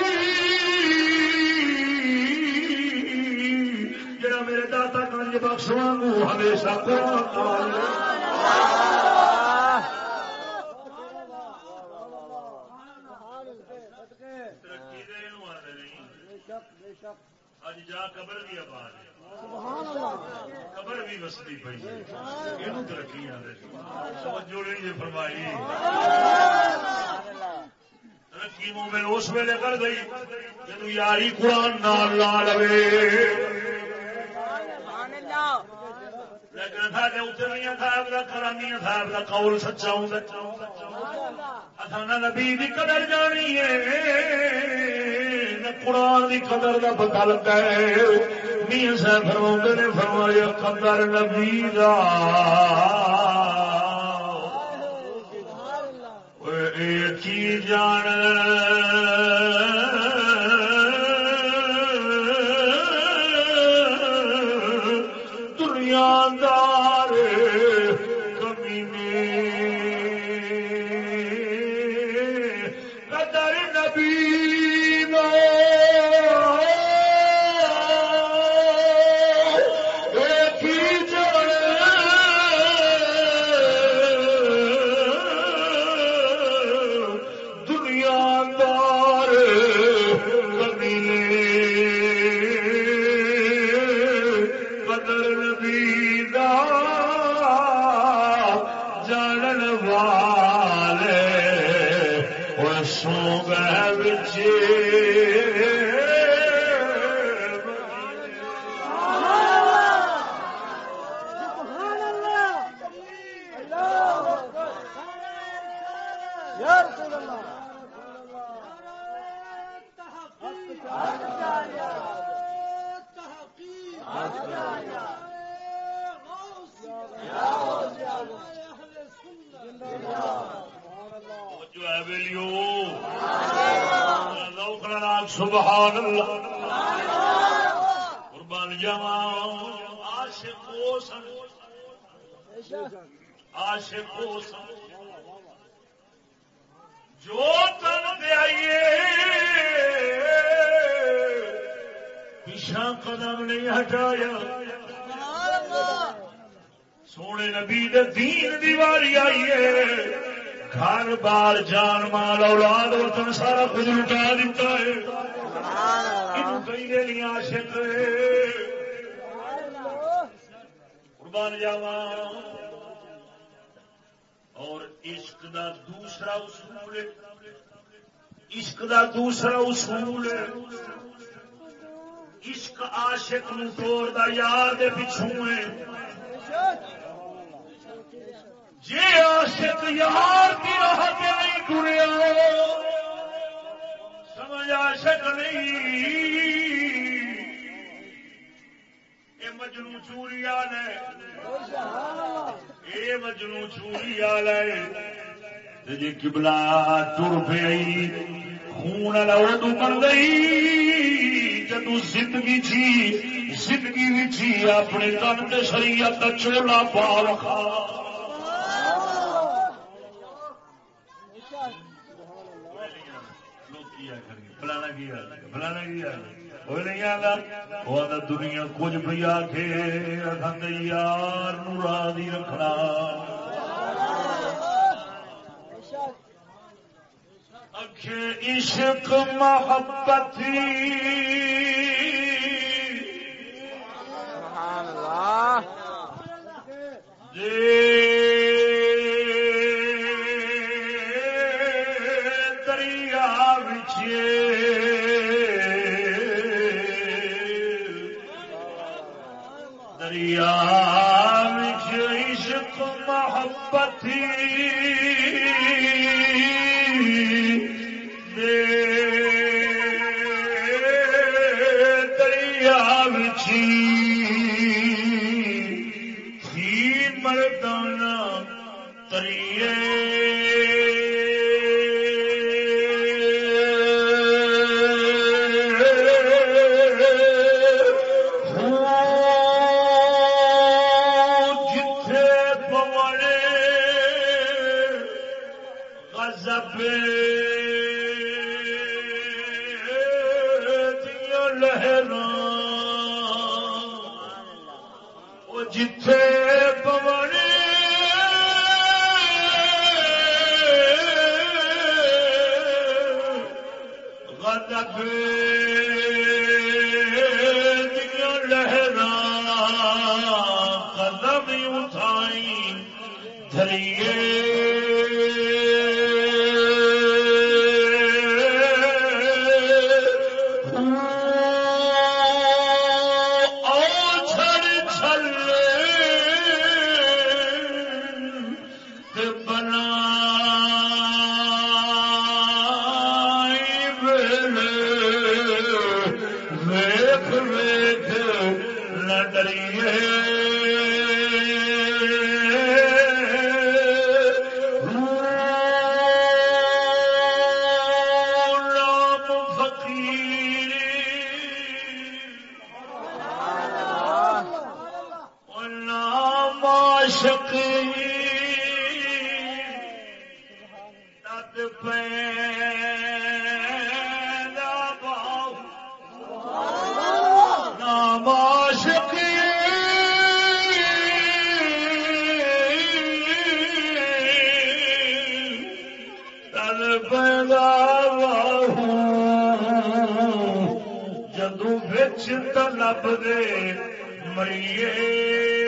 داتا کنج بخش وانگو، ہمیشہ قرآن نال اج جا قبر بھی آباد ہے۔ قبر بھی وستی پی یہ ترقی آدھے توجہ نہیں جی فرمائی۔ ترقی مومن اس ویلے کر گئی جدو یاری قرآن نال لا لوے۔ لیکن سارے اتریا صاحب کا کرانی صاحب کا قول سچا ہوں اصل نبی کی قدر جانی ہے قرآن کی قدر کا پتا لگا ہے میاں صاحب فرما نے فرمایا قدر نبی دا کی جان قدم نہیں ہٹایا۔ سونے نبی دین دیواری آئیے گھر، بار، جان، مال، اولاد وطن سارا کچھ لٹا دیتا ہے۔ نہیں عاشق قربان جاوا اور عشق دا دوسرا اصول عشق دا دوسرا اصول عشق عاشق نو توڑ دا یار دے پچھوں ہے۔ جی عاشق یار کی راہ پہ نہیں ٹریا سمجھ عاشق نہیں۔ مجنو چوری آل ہے۔ مجنو چوری آل ہے۔ جی کبلا تر پی خون والا اردو بن گئی۔ جدو زندگی چی زندگی بھی چی اپنے تن کے شریعت کا چولا پا رکھا فلانا کی فلانا کی کوئی نہیں آتا وہ دنیا کچھ پہ آ کے یار نو راضی رکھنا عشق محبت جی جدو بچ تلب دے مئیے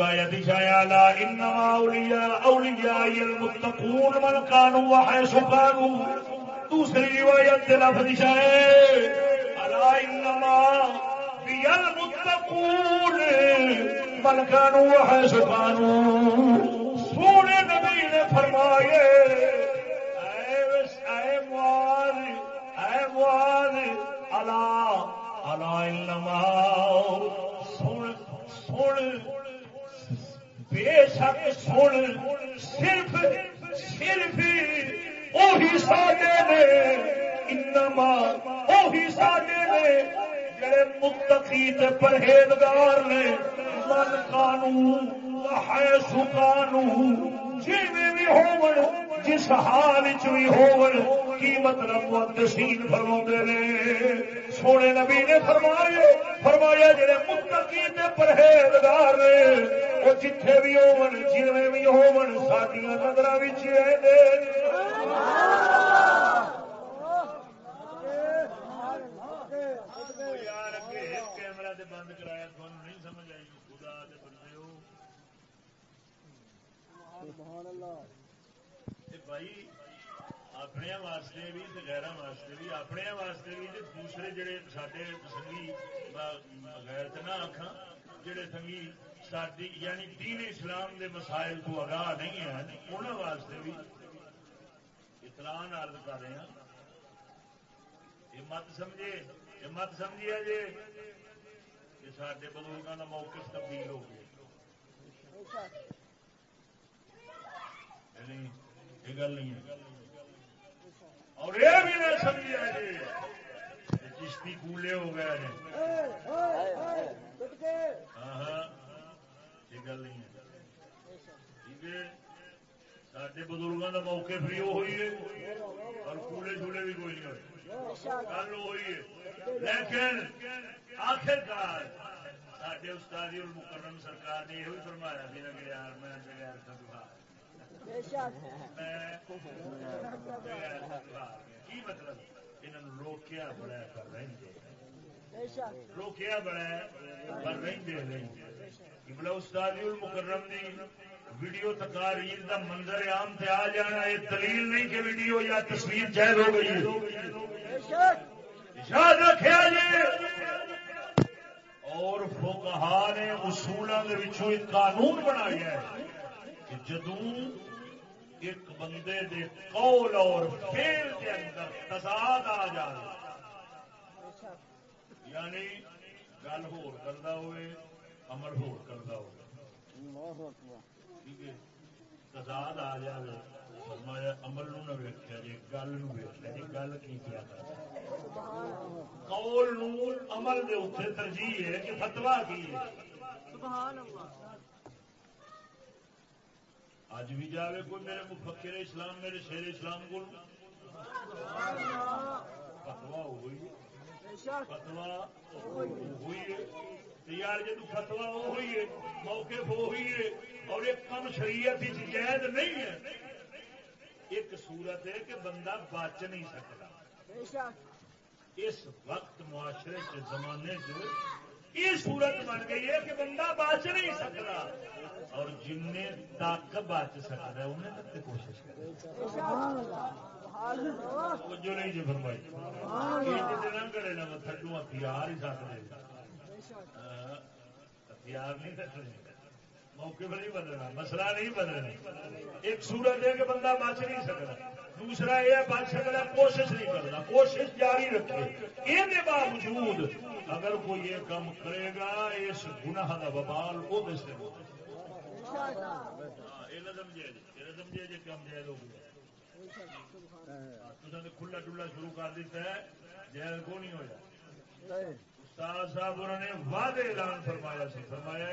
روایت شایا لا انما اولیاء اولیاء المتقون من كانوا وحيث كانوا. دوسری روایت دے لفظ شایا الا انما بي المتقون من كانوا وحيث كانوا. سونے نبی نے فرمائے اے وس- اے معاذ اے معاذ الا الا انما سن سن بے شک سن، صرف صرف وہی ساڈے نے، انما وہی ساڈے نے، جڑے متقی تے پرہیزگار نے، من قانون وحیث قانون، جیویں بھی ہون، جس حال بھی ہون، کی مطلب محدثین فرماندے نے۔ سونے نبی نے فرمایا فرمایا جڑے متقی تے پرہیزگار نے وہ جتھے بھی ہون جویں بھی ہون ساڈیاں نظراں وچ رہندے یار بند کرایا تھانوں نہیں سمجھ آئی خدا دے بندے ہو بھائی اپنے واسطے بھی تے غیراں واسطے بھی اپنے واسطے بھی تے دوسرے جڑے ساڈے سنگی غیر تے نہ آکھاں جڑے سنگی ساڈی یعنی دین اسلام دے مسائل کو آگاہ نہیں ہیں انہاں واسطے بھی اطلاع عرض کر رہے ہیں یہ مت سمجھے یہ مت سمجھیے جی کہ سارے بزرگوں کا موقف تبدیل ہو گیا یہ گل نہیں ہے اور یہ بھی نہیں سمجھا جی چشتی کولے ہو گئے ہیں ہاں ہاں یہ گل نہیں ہے ٹھیک ہے سارے بزرگوں کا موقف بھی وہ ہوئی ہے اور کولے جھولے بھی کوئی نہیں ہوئے گل ہوئی ہے لیکن آخر کار سڈے استاد المکرم سرکار نے یہ فرمایا سی نا کہ یار میں بغیر سدھا کی مطلب انہوں روکیا بڑا کر رہے روکیا بڑا پر رہتے رہتے بلا استاد المکرم دی ویڈیو تقاریر دا منظر عام تے آ جانا، یہ دلیل نہیں کہ ویڈیو یا تصویر جائز ہو گئی یاد رکھا جی اور فوکہ نے اصولوں کے پچھوں ایک قانون بنایا ہے کہ جدوں ایک بندے دے قول اور فیل کے اندر تضاد آ جائے یعنی گل ہور کرتا ہوئے۔ عمل ہور کرتا ہوئے ٹھیک ہے؟ تضاد آ جائے فرمایا عمل نو نہ ویکیا جی گل نو ویکیا جی گل کی کیا قول نو عمل دے اتنے ترجیح ہے کہ فتوا کی ہے۔ اج بھی جاوے کوئی میرے مفکر اسلام میرے شیر اسلام کو فتوا ہوئی فتوا ہوئی ہے۔ یار جی فتوا وہ ہوئی ہے موقع وہ ہوئی ہے، اور ایک کم شریعت ہی جائز نہیں ہے۔ ایک صورت ہے کہ بندہ بچ نہیں سکتا۔ اس وقت معاشرے کے زمانے جو یہ صورت بن گئی ہے کہ بندہ بچ نہیں سکتا۔ اور جن نے تک بچ سکتا ہے، انہیں تک کوشش کرے نہیں جی فرمائی۔ تھڈو ہتھیار ہی ہتھیار نہیں سکتے موقع پر نہیں بدلنا مسئلہ نہیں بدلنا۔ ایک صورت ہے کہ بندہ بچ نہیں سکتا۔ دوسرا یہ بچ سکتا کوشش نہیں کرنا۔ کوشش جاری رکھے۔ یہ باوجود اگر کوئی یہ کام کرے گا اس گناہ کا ببال وہ سے سمجھے جی کم جائز ہو گیا کھلا ڈلا شروع کر دیتا ہے جائز کو نہیں ہوا استاد صاحب انہوں نے وعدے اعلان فرمایا سی۔ فرمایا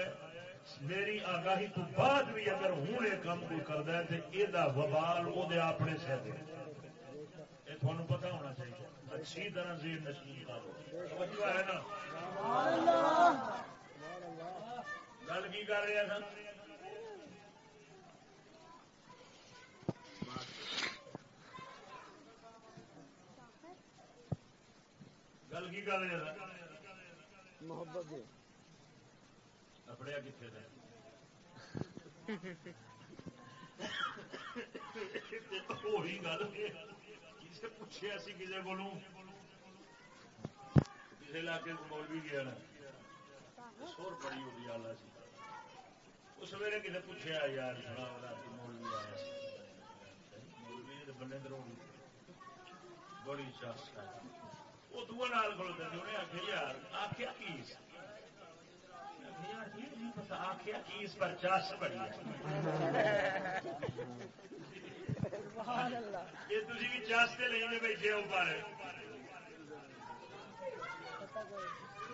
میری آگاہی تو بعد بھی اگر ہوں یہ کام کوئی کرتا ہے تو یہ وبال وہ اپنے سر یہ تمہیں پتا ہونا چاہیے۔ اچھی طرح سے نشی ہے۔ نا؟ گل کی کر رہے سن؟ گل کی رہے محبت اپڑیا کتنے گل کسی پوچھے سی کسی کو کسی علاقے مول بھی گیا سور بڑی ہوگی آلہ سی اس سویرے کسی پوچھا یار مول بھی آیا مولوی بنے درو بڑی چاس وہ دو نال انہیں آخیا یار آخیا کی آخیا کی اس پر بڑی یہ تھی بھی چاستے نہیں بیٹھے ہو پا رہے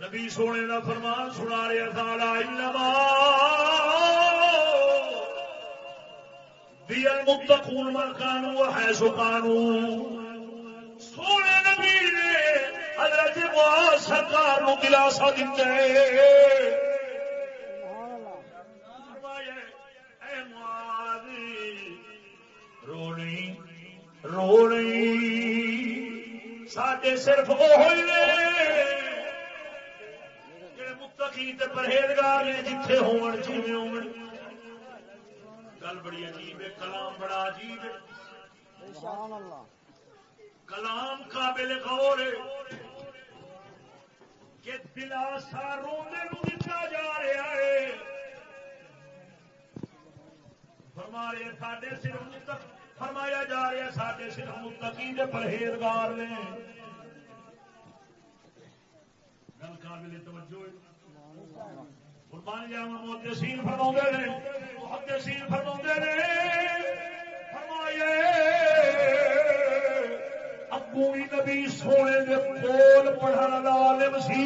نبی سونے کا فرمان سنا رہا تھا بھی المتقون من کانو ہے سو سونے حضرت معاذ سرکار نو دلاسا دیتا ہے۔ رونی رونی ساڈے صرف متقی پرہیزگار نے جتھے ہون جی ہون۔ گل بڑی عجیب ہے کلام بڑا عجیب ہے۔ کلام قابل غور ہے۔ کہ دلاسا رونے دتا جا رہا ہے۔ فرمایا، ساڈے صرف فرمایا جا رہا ساڈے صرف متقی دے پرہیزگار نے۔ گل قابل توجہ قربان جاوا محدثین فرما نے محدثین فرما نے، فرمایا ابو نبی سونے دے کول پڑھن عالم سی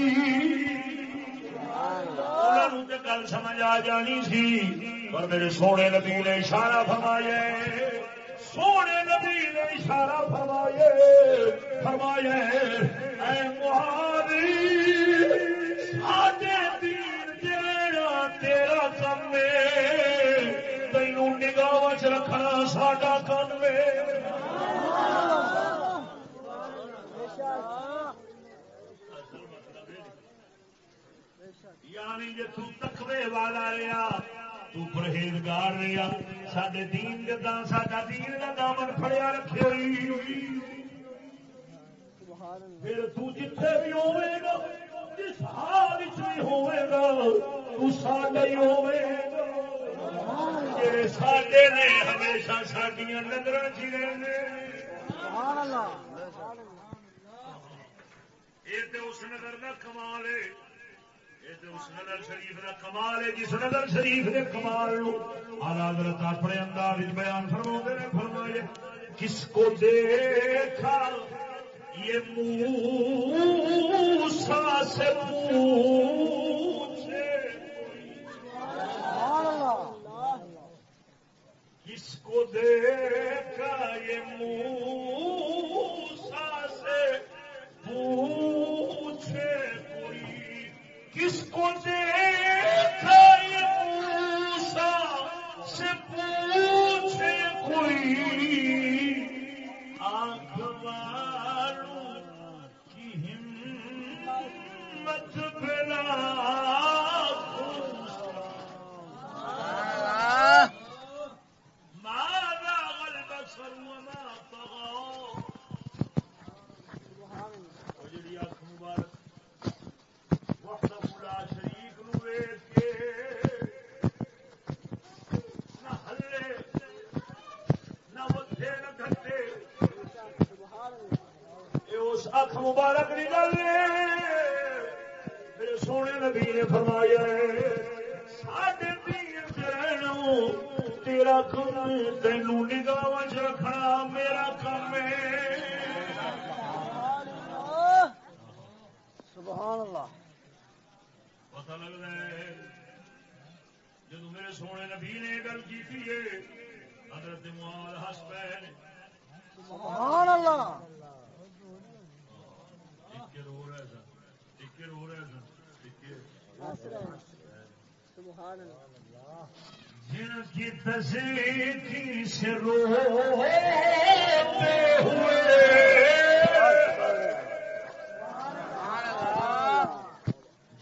گل سمجھ آ جانی سی پر میرے سونے نبی نے اشارہ فرمایا سونے نبی نے اشارہ فرمایا فرمایا اے تیرا کم یعنی جی تخوے والا رہا ترہیزگار رہا سڈے دین سڈا دین کا دامن فڑیا رکھے پھر تجھے بھی ہوئے گا جس حال بھی گا ہی ہوئے جی سڈے نے ہمیشہ سڈیا نظر چیڑے یہ تو اس نظر کا کمال ہے شریف کا کمال ہے جی، جس نظر شریف کے کمال حضرت اپنے انداز بیان فرما نے فرمائے کس کو دیکھا؟ یہ موسا سے پوچھے۔ کس کو دیکھا؟ یہ موسا سے پوچھے۔ کس کو دیکھا یہ موسا سے پوچھے کوئی آنکھ کی ہمت بنا اکھ مبارک کی گل میرے سونے نبی نے فرمایا ساڈے تیرا کم تینوں نگاہ چ رکھنا میرا کم سبحان اللہ پتا لگتا ہے جب میرے سونے نبی نے گل کی حضرت معاذ ہس پے سبحان اللہ ٹکے رو رہے سن ٹکے رو رہے سن ٹکے سبحان اللہ جن کی تصدیق سے روتے ہوئے۔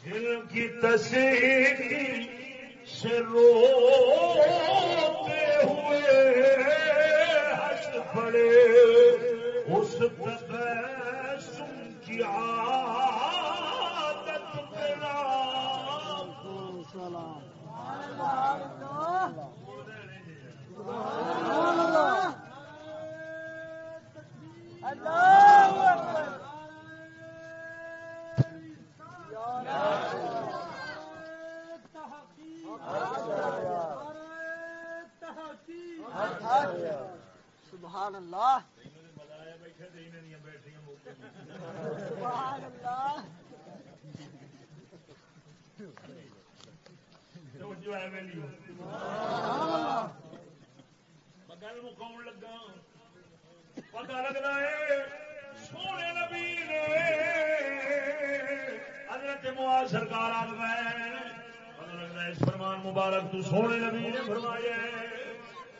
جن کی تصدیق سے روتے ہوئے، ہنس پڑے، اس تبسم سبحان اللہ۔ اللہ۔ اکبر سبحان گل مکاؤ لگا۔ پتا لگتا ہے، سونے نبی نے۔ حضرت معاذ سرکار آ گئے پتا لگتا ہے اس فرمان مبارک تو سونے نبی نے فرمایا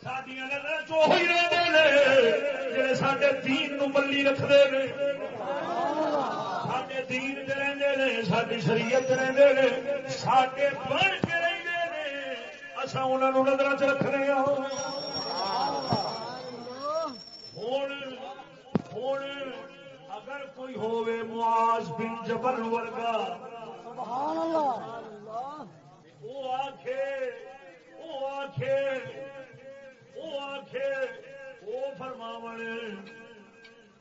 سڈیا نظر چوہی رہتے ہیں جڑے سڈے دین نو بلی رکھتے ہیں سڈے دین چ رہتے ہیں ساری شریعت رہتے ہیں سڈے بن کے رہتے ہیں اصا انہوں نظر چ رکھنے ہوں ہوں اگر کوئی ہووے معاذ بن جبل ورگا سبحان اللہ وہ آخے وہ آخے آخے وہ فرماون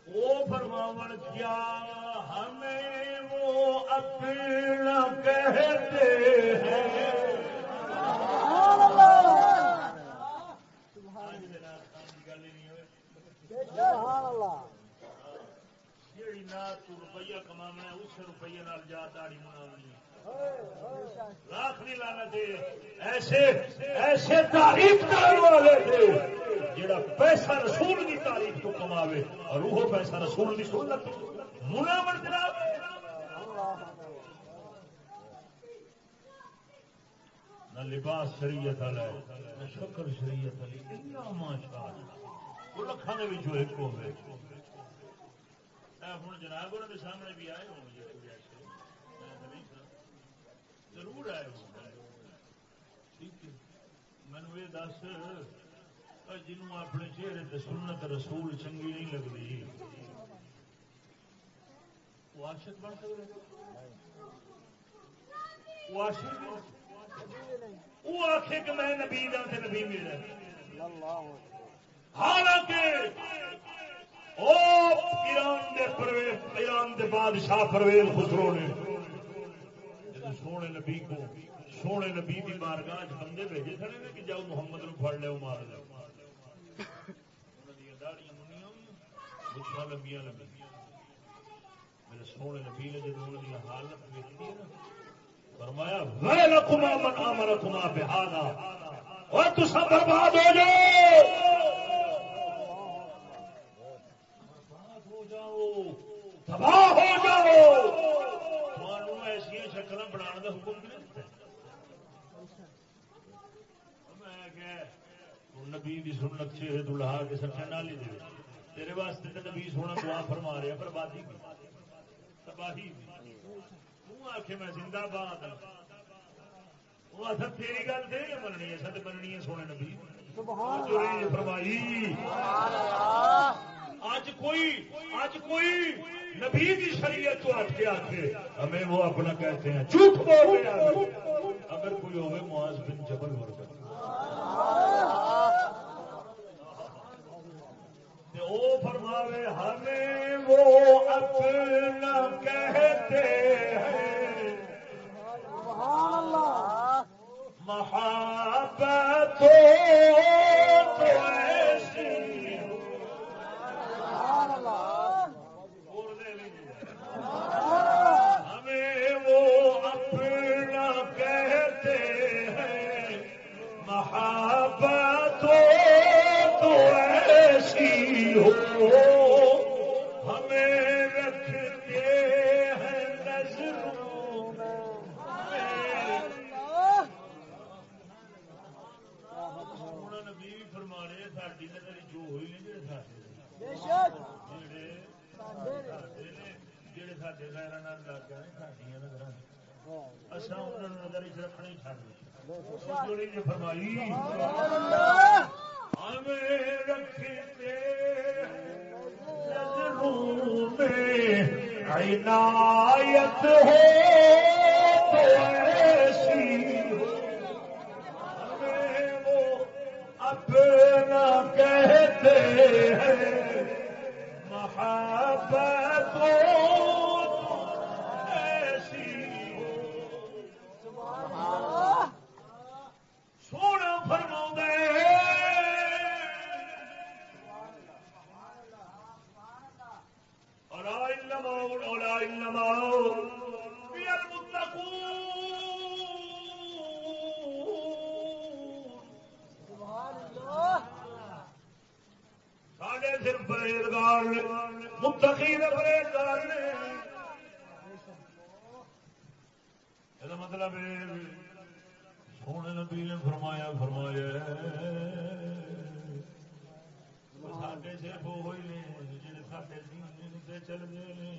وہ فرماون کیا ہمیں وہ اپنا کہتے ہیں؟ جیڑی نہ روپیہ کمانا اس روپیے نال جا داڑی مناونی لاکھ نہیں لانا تھے ایسے ایسے تعریف کرنے والے تھے جڑا پیسہ رسول کی تعریف کو کماوے اور وہ پیسہ رسول کی سنت۔ مناون جناب۔ نہ لباس شریعت والا نہ شکر شریعت والی اتنا ماشاء اللہ وہ لکھان کے ایک ہوئے ہوں جناب انہوں کے سامنے بھی آئے ہوں گے کوئی ایسے میں تو نہیں سنا ضرور آئے ہوں۔ گے ٹھیک ہے۔ مینو یہ دس جنوں اپنے چہرے تے سنت رسول چنگی نہیں لگتی وہ عاشق بن سکتے وہ عاشق وہ آخے کہ میں نبی دا تے نبی میرا حالانکہ او ایران دے پرویز ایران دے بادشاہ پرویز خسرو نے سونے نبی کو، سونے نبی دی بارگاہ بندے بھیجے تھے نا کہ جاؤ محمد نو پھڑ لو مار لو داڑیاں منیاں لمبیاں لمبیاں۔ میرے سونے نبی نے جدو انہوں کی حالت ویکھی نا، فرمایا ویلکما من امرکما بہانا اور تو سب برباد ہو جاؤ۔ برباد ہو جاؤ، تباہ ہو جاؤ۔ ایسا شکل بنا کا حکم نہیں کہ نبی دی سنت دلہا کے سچا نہ لے دے۔ تیرے واسطے تو نبی سونا دعا فرما رہا بربادی کی تباہی کی آخ میں زندہ باد وہ اصل تیری گل دے مننی ہے؟ سد مننی ہے سونے نبی۔ فرمائی۔ آج کوئی آج کوئی نبی کی شریعت تو ہٹ کے آتے ہمیں وہ اپنا کہتے ہیں، جھوٹ بول رہے اگر کوئی ہوگے معاذ بن جبل ورکر وہ فرماوے، ہمیں وہ اپنا کہتے ہیں۔ سبحان محبت تو ایسی اللہ۔ جڑے لگ نظر اصا انہوں نظر چ رکھنا ہی چڑ جوڑی نے فرمائی ہمیں رکھتے نظروں میں عنایت ہو تو ایسی ہمیں وہ اپنا کہتے ہیں محبت ہو پرہیزگار نے۔ متقی نے پرہیزگار نے یہ مطلب ہے سونے نبی نے فرمایا فرمایا ساڈے صرف وہی نے جڑے ساڈے دین تے چل گئے نے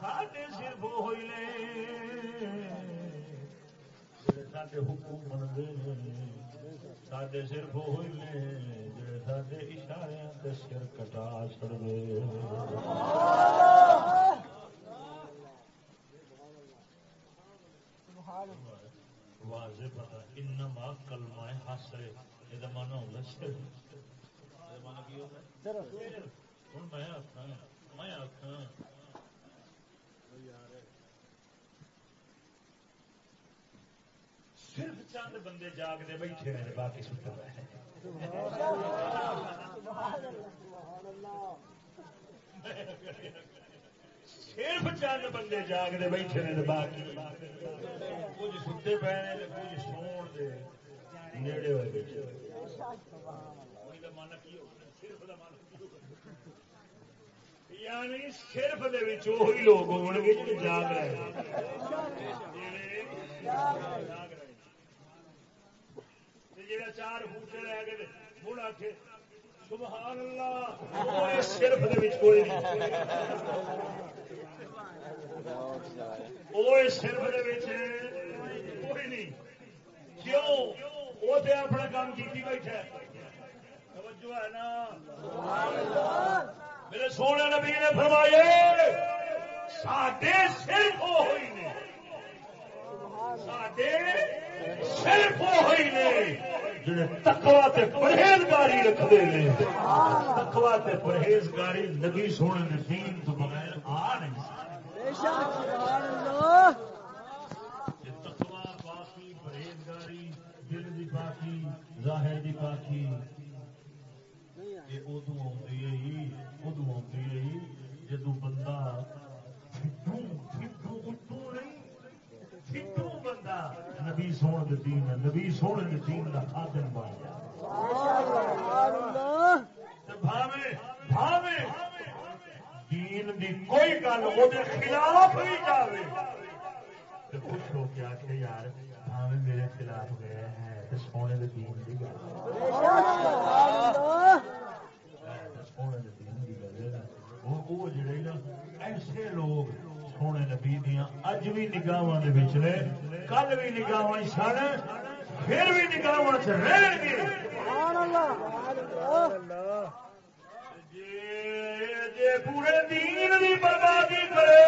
ساڈے صرف وہی نے جڑے ساڈے حکم منگے ساڈے صرف وہی نے جڑے اشارے سر کٹا چھڑ واضح پتا انما کلمہ حسرے یہ مانا ہوگا ہوگا صرف ہوں میں آخا میں آخا صرف چند بندے جاگتے بیٹھے رہے باقی ستے رہے صرف چند بندے جاگتے بیٹھے رہے باقی کچھ ستے پے کچھ سون دے نیڑے ہوئے بیٹھے بے کی ہوگا، صرف دا کی ہوگا۔ یعنی صرف وہی لوگ ہون گے جڑے جاگ رہے ہیں چار پھوٹے رہ گئے تے مڑ آکھے سبحان اللہ صرف کوئی نہیں۔ وہ صرف کوئی نہیں۔ کیوں؟ وہ تے اپنا کام کیتی بیٹھا توجہ ہے نا؟ میرے سونے نبی نے فرمایا ساڈے صرف وہ ہوئی نے۔ ساڈے صرف وہ ہوئی نے جڑے تقوا تے پرہیزگاری رکھتے ہیں تقوا تے پرہیزگاری نبی سونے نے دین تو بغیر آ نہیں تقوا پرہیزگاری دل دی پاکی ظاہر دی پاکی یہ ادو آئی ہے ادو آئی ہے۔ جدو بندہ فٹو فٹو اٹھو نہیں فٹو بندہ نبی سونے دے دین نبی سونے دے دین دا خادم بن جائے دین دی کوئی گل وہ خلاف خوش ہو کے یار بھاوے میرے خلاف گئے ہیں تے سونے دے دین دی گل سونے دے دین دی گل وہ وہ جڑے نا ایسے لوگ سونے نبی دیاں اج بھی نگاہاں دے وچ نے کل بھی نگاہاں سن پھر بھی نگاہاں چ رہن گے سبحان اللہ سبحان اللہ جے جے پورے دین دی بربادی کرے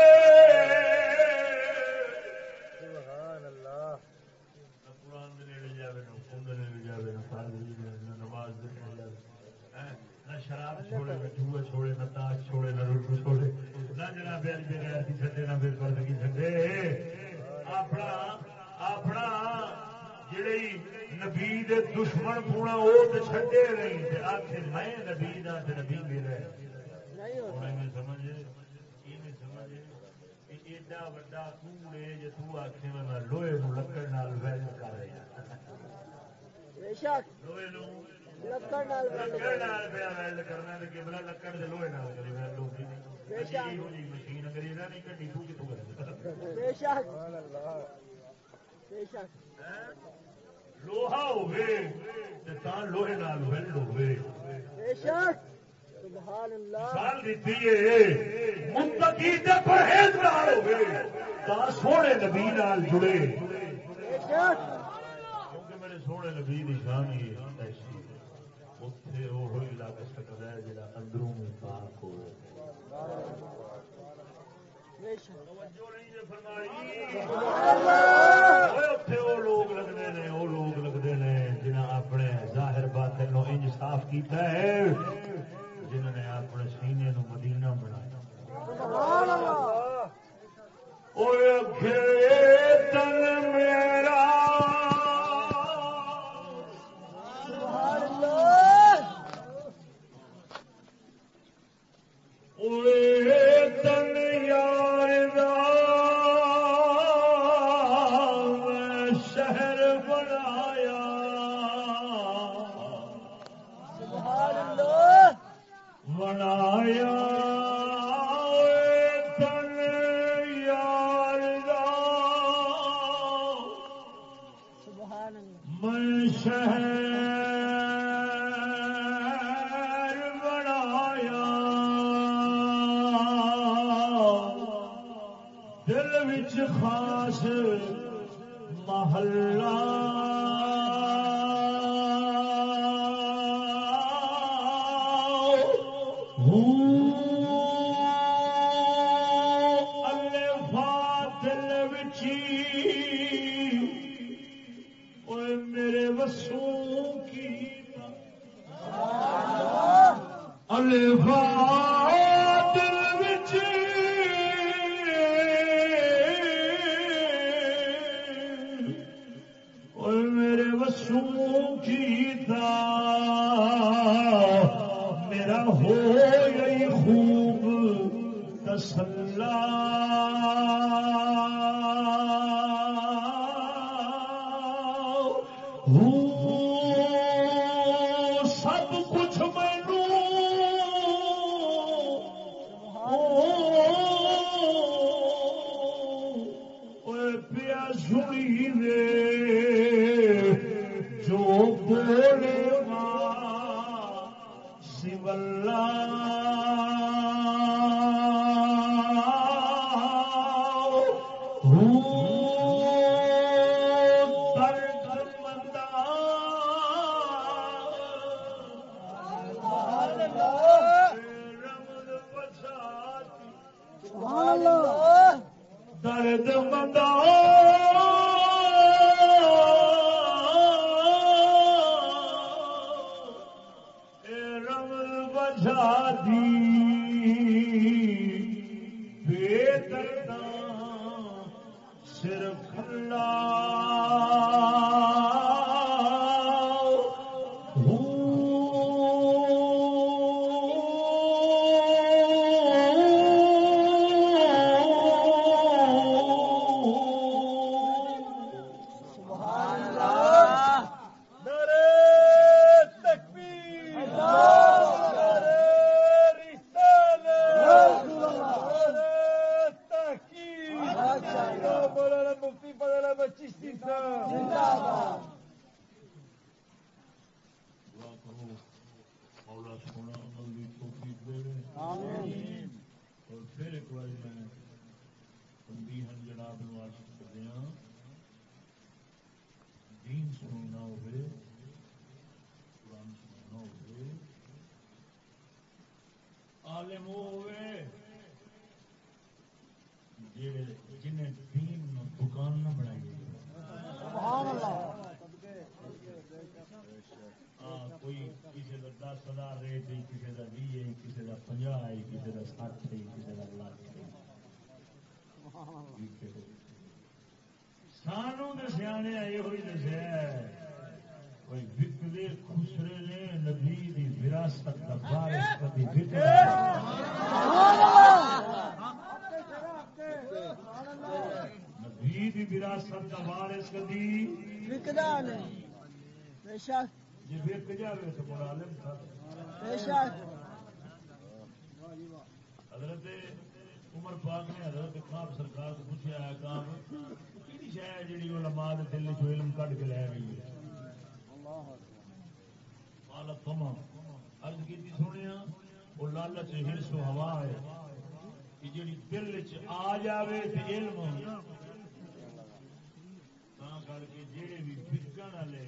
سبحان اللہ قرآن دے نیڑے جاوے نہ حکم دے نیڑے جاوے نہ فرض دے نماز دے نیڑے جاوے نہ شراب چھوڑے نہ جوا چھوڑے نہ تاش چھوڑے نہ اپنا جڑی نبی دشمن پونا وہ تے نہیں میں نبی نبی میرا ایڈا میں لوہے نو لکڑ نال ویل کر رہا لوہے لکڑ ویل کرنا لکڑ لوہے لوہا ہوے تے تاں لوہے نال بے شک سبحان اللہ دیتی ہے تے پرہیزگار سونے نبی نال جڑے بے شک۔ کیونکہ میرے سونے نبی دی شان ہی ایسی اتنے وہ لگ سکتا ہے جڑا اندروں میں پاک ہو بے شک وہ لوگ لگتے ہیں وہ لوگ لگتے ہیں جنہیں اپنے ظاہر باطن نو انج صاف کیتا ہے جنہوں نے اپنے سینے نو مدینہ بنایا اوے تن میرا پھر میں بار ہن جناب نواز کر دیا۔ دین سننا ہوئے قرآن سننا ہوئے عالم وہ ہوئے جڑے جنہیں دین نو دکان نہ بنائی سبحان اللہ ہاں کوئی کسی کا دس ہزار ریٹ ہے کسی کا بھی ہے کسی کا پنجا ہے کسی کا سٹھ ہے کسی کا لاکھ ہے سانو سیانے یہ دسیا خسرے نے نبی دی وراثت کا وارث کبھی وکرا نبی دی وراثت کا وارث کبھی وکدا نہیں بے شک۔ جی وک جاوے تو بڑا عالم تھا۔ بے شک۔ حضرت عمر پاک نے حضرت خواب سرکار کو پوچھا ہے کام۔ کہڑی شہ ہے جی علماء دے دل چ علم کڈ کے لے گئی ہے ارد کی سنیا وہ لالچ ہرس ہوا ہے کہ جیڑی دل چ آ جاوے تے علم کر کے جڑے بھی بکن والے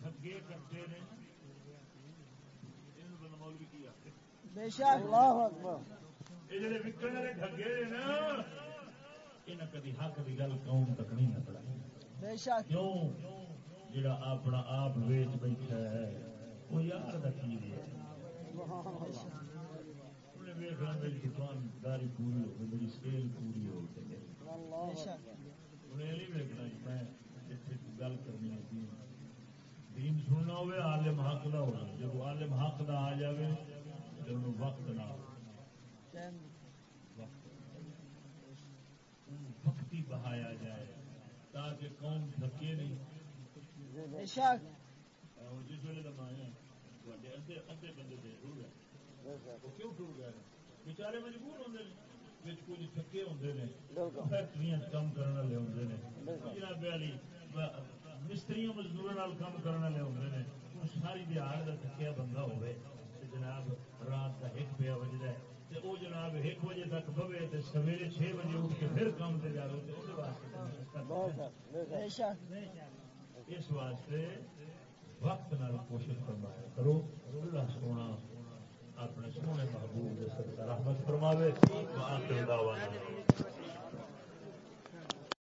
ٹھگے کرتے نے مولوی کی آخر یہ جڑے وکن والے ٹھگے نے نا یہ کدی حق کی گل قوم تک نہیں شک۔ کیوں؟ جڑا اپنا آپ ویچ بیٹھا ہے وہ یار کا کی ہے انہیں ویخنا میری دکانداری پوری ہو گئی میری سیل پوری ہو گئی۔ بے شک۔ انہیں یہ نہیں ویکنا کہ میں اتنے گل کرنی ہے دین دین سننا ہوئے عالم حق دا ہونا۔ جب عالم حق دا آ جائے تو انہوں وقت نہ ہو۔ بہایا جائے تاکہ قوم تھکے نہیں۔ جس ویلے کا مایا ادھے بندے دے ٹر گئے وہ کیوں ٹر گئے؟ بچارے مجبور ہوتے ہیں کچھ تھکے ہوتے ہیں فیکٹری کام کرنے والے ہوتے ہیں جناب والی مستری مزدور کام کرنے والے ہوتے ہیں ساری دیہڑ کا تھکیا بندہ ہوئے جناب رات کا ایک پیا بجتا ہے۔ تے وہ جناب ایک بجے تک بوے تے سویرے چھ بجے اٹھ کے پھر کام سے جاؤ تے وہ واسطے بے شک۔ اس واسطے وقت نال کوشش کرنا ہے کرو۔ اللہ سونا اپنے سونے محبوب دے رحمت فرماوے۔ دعوانا۔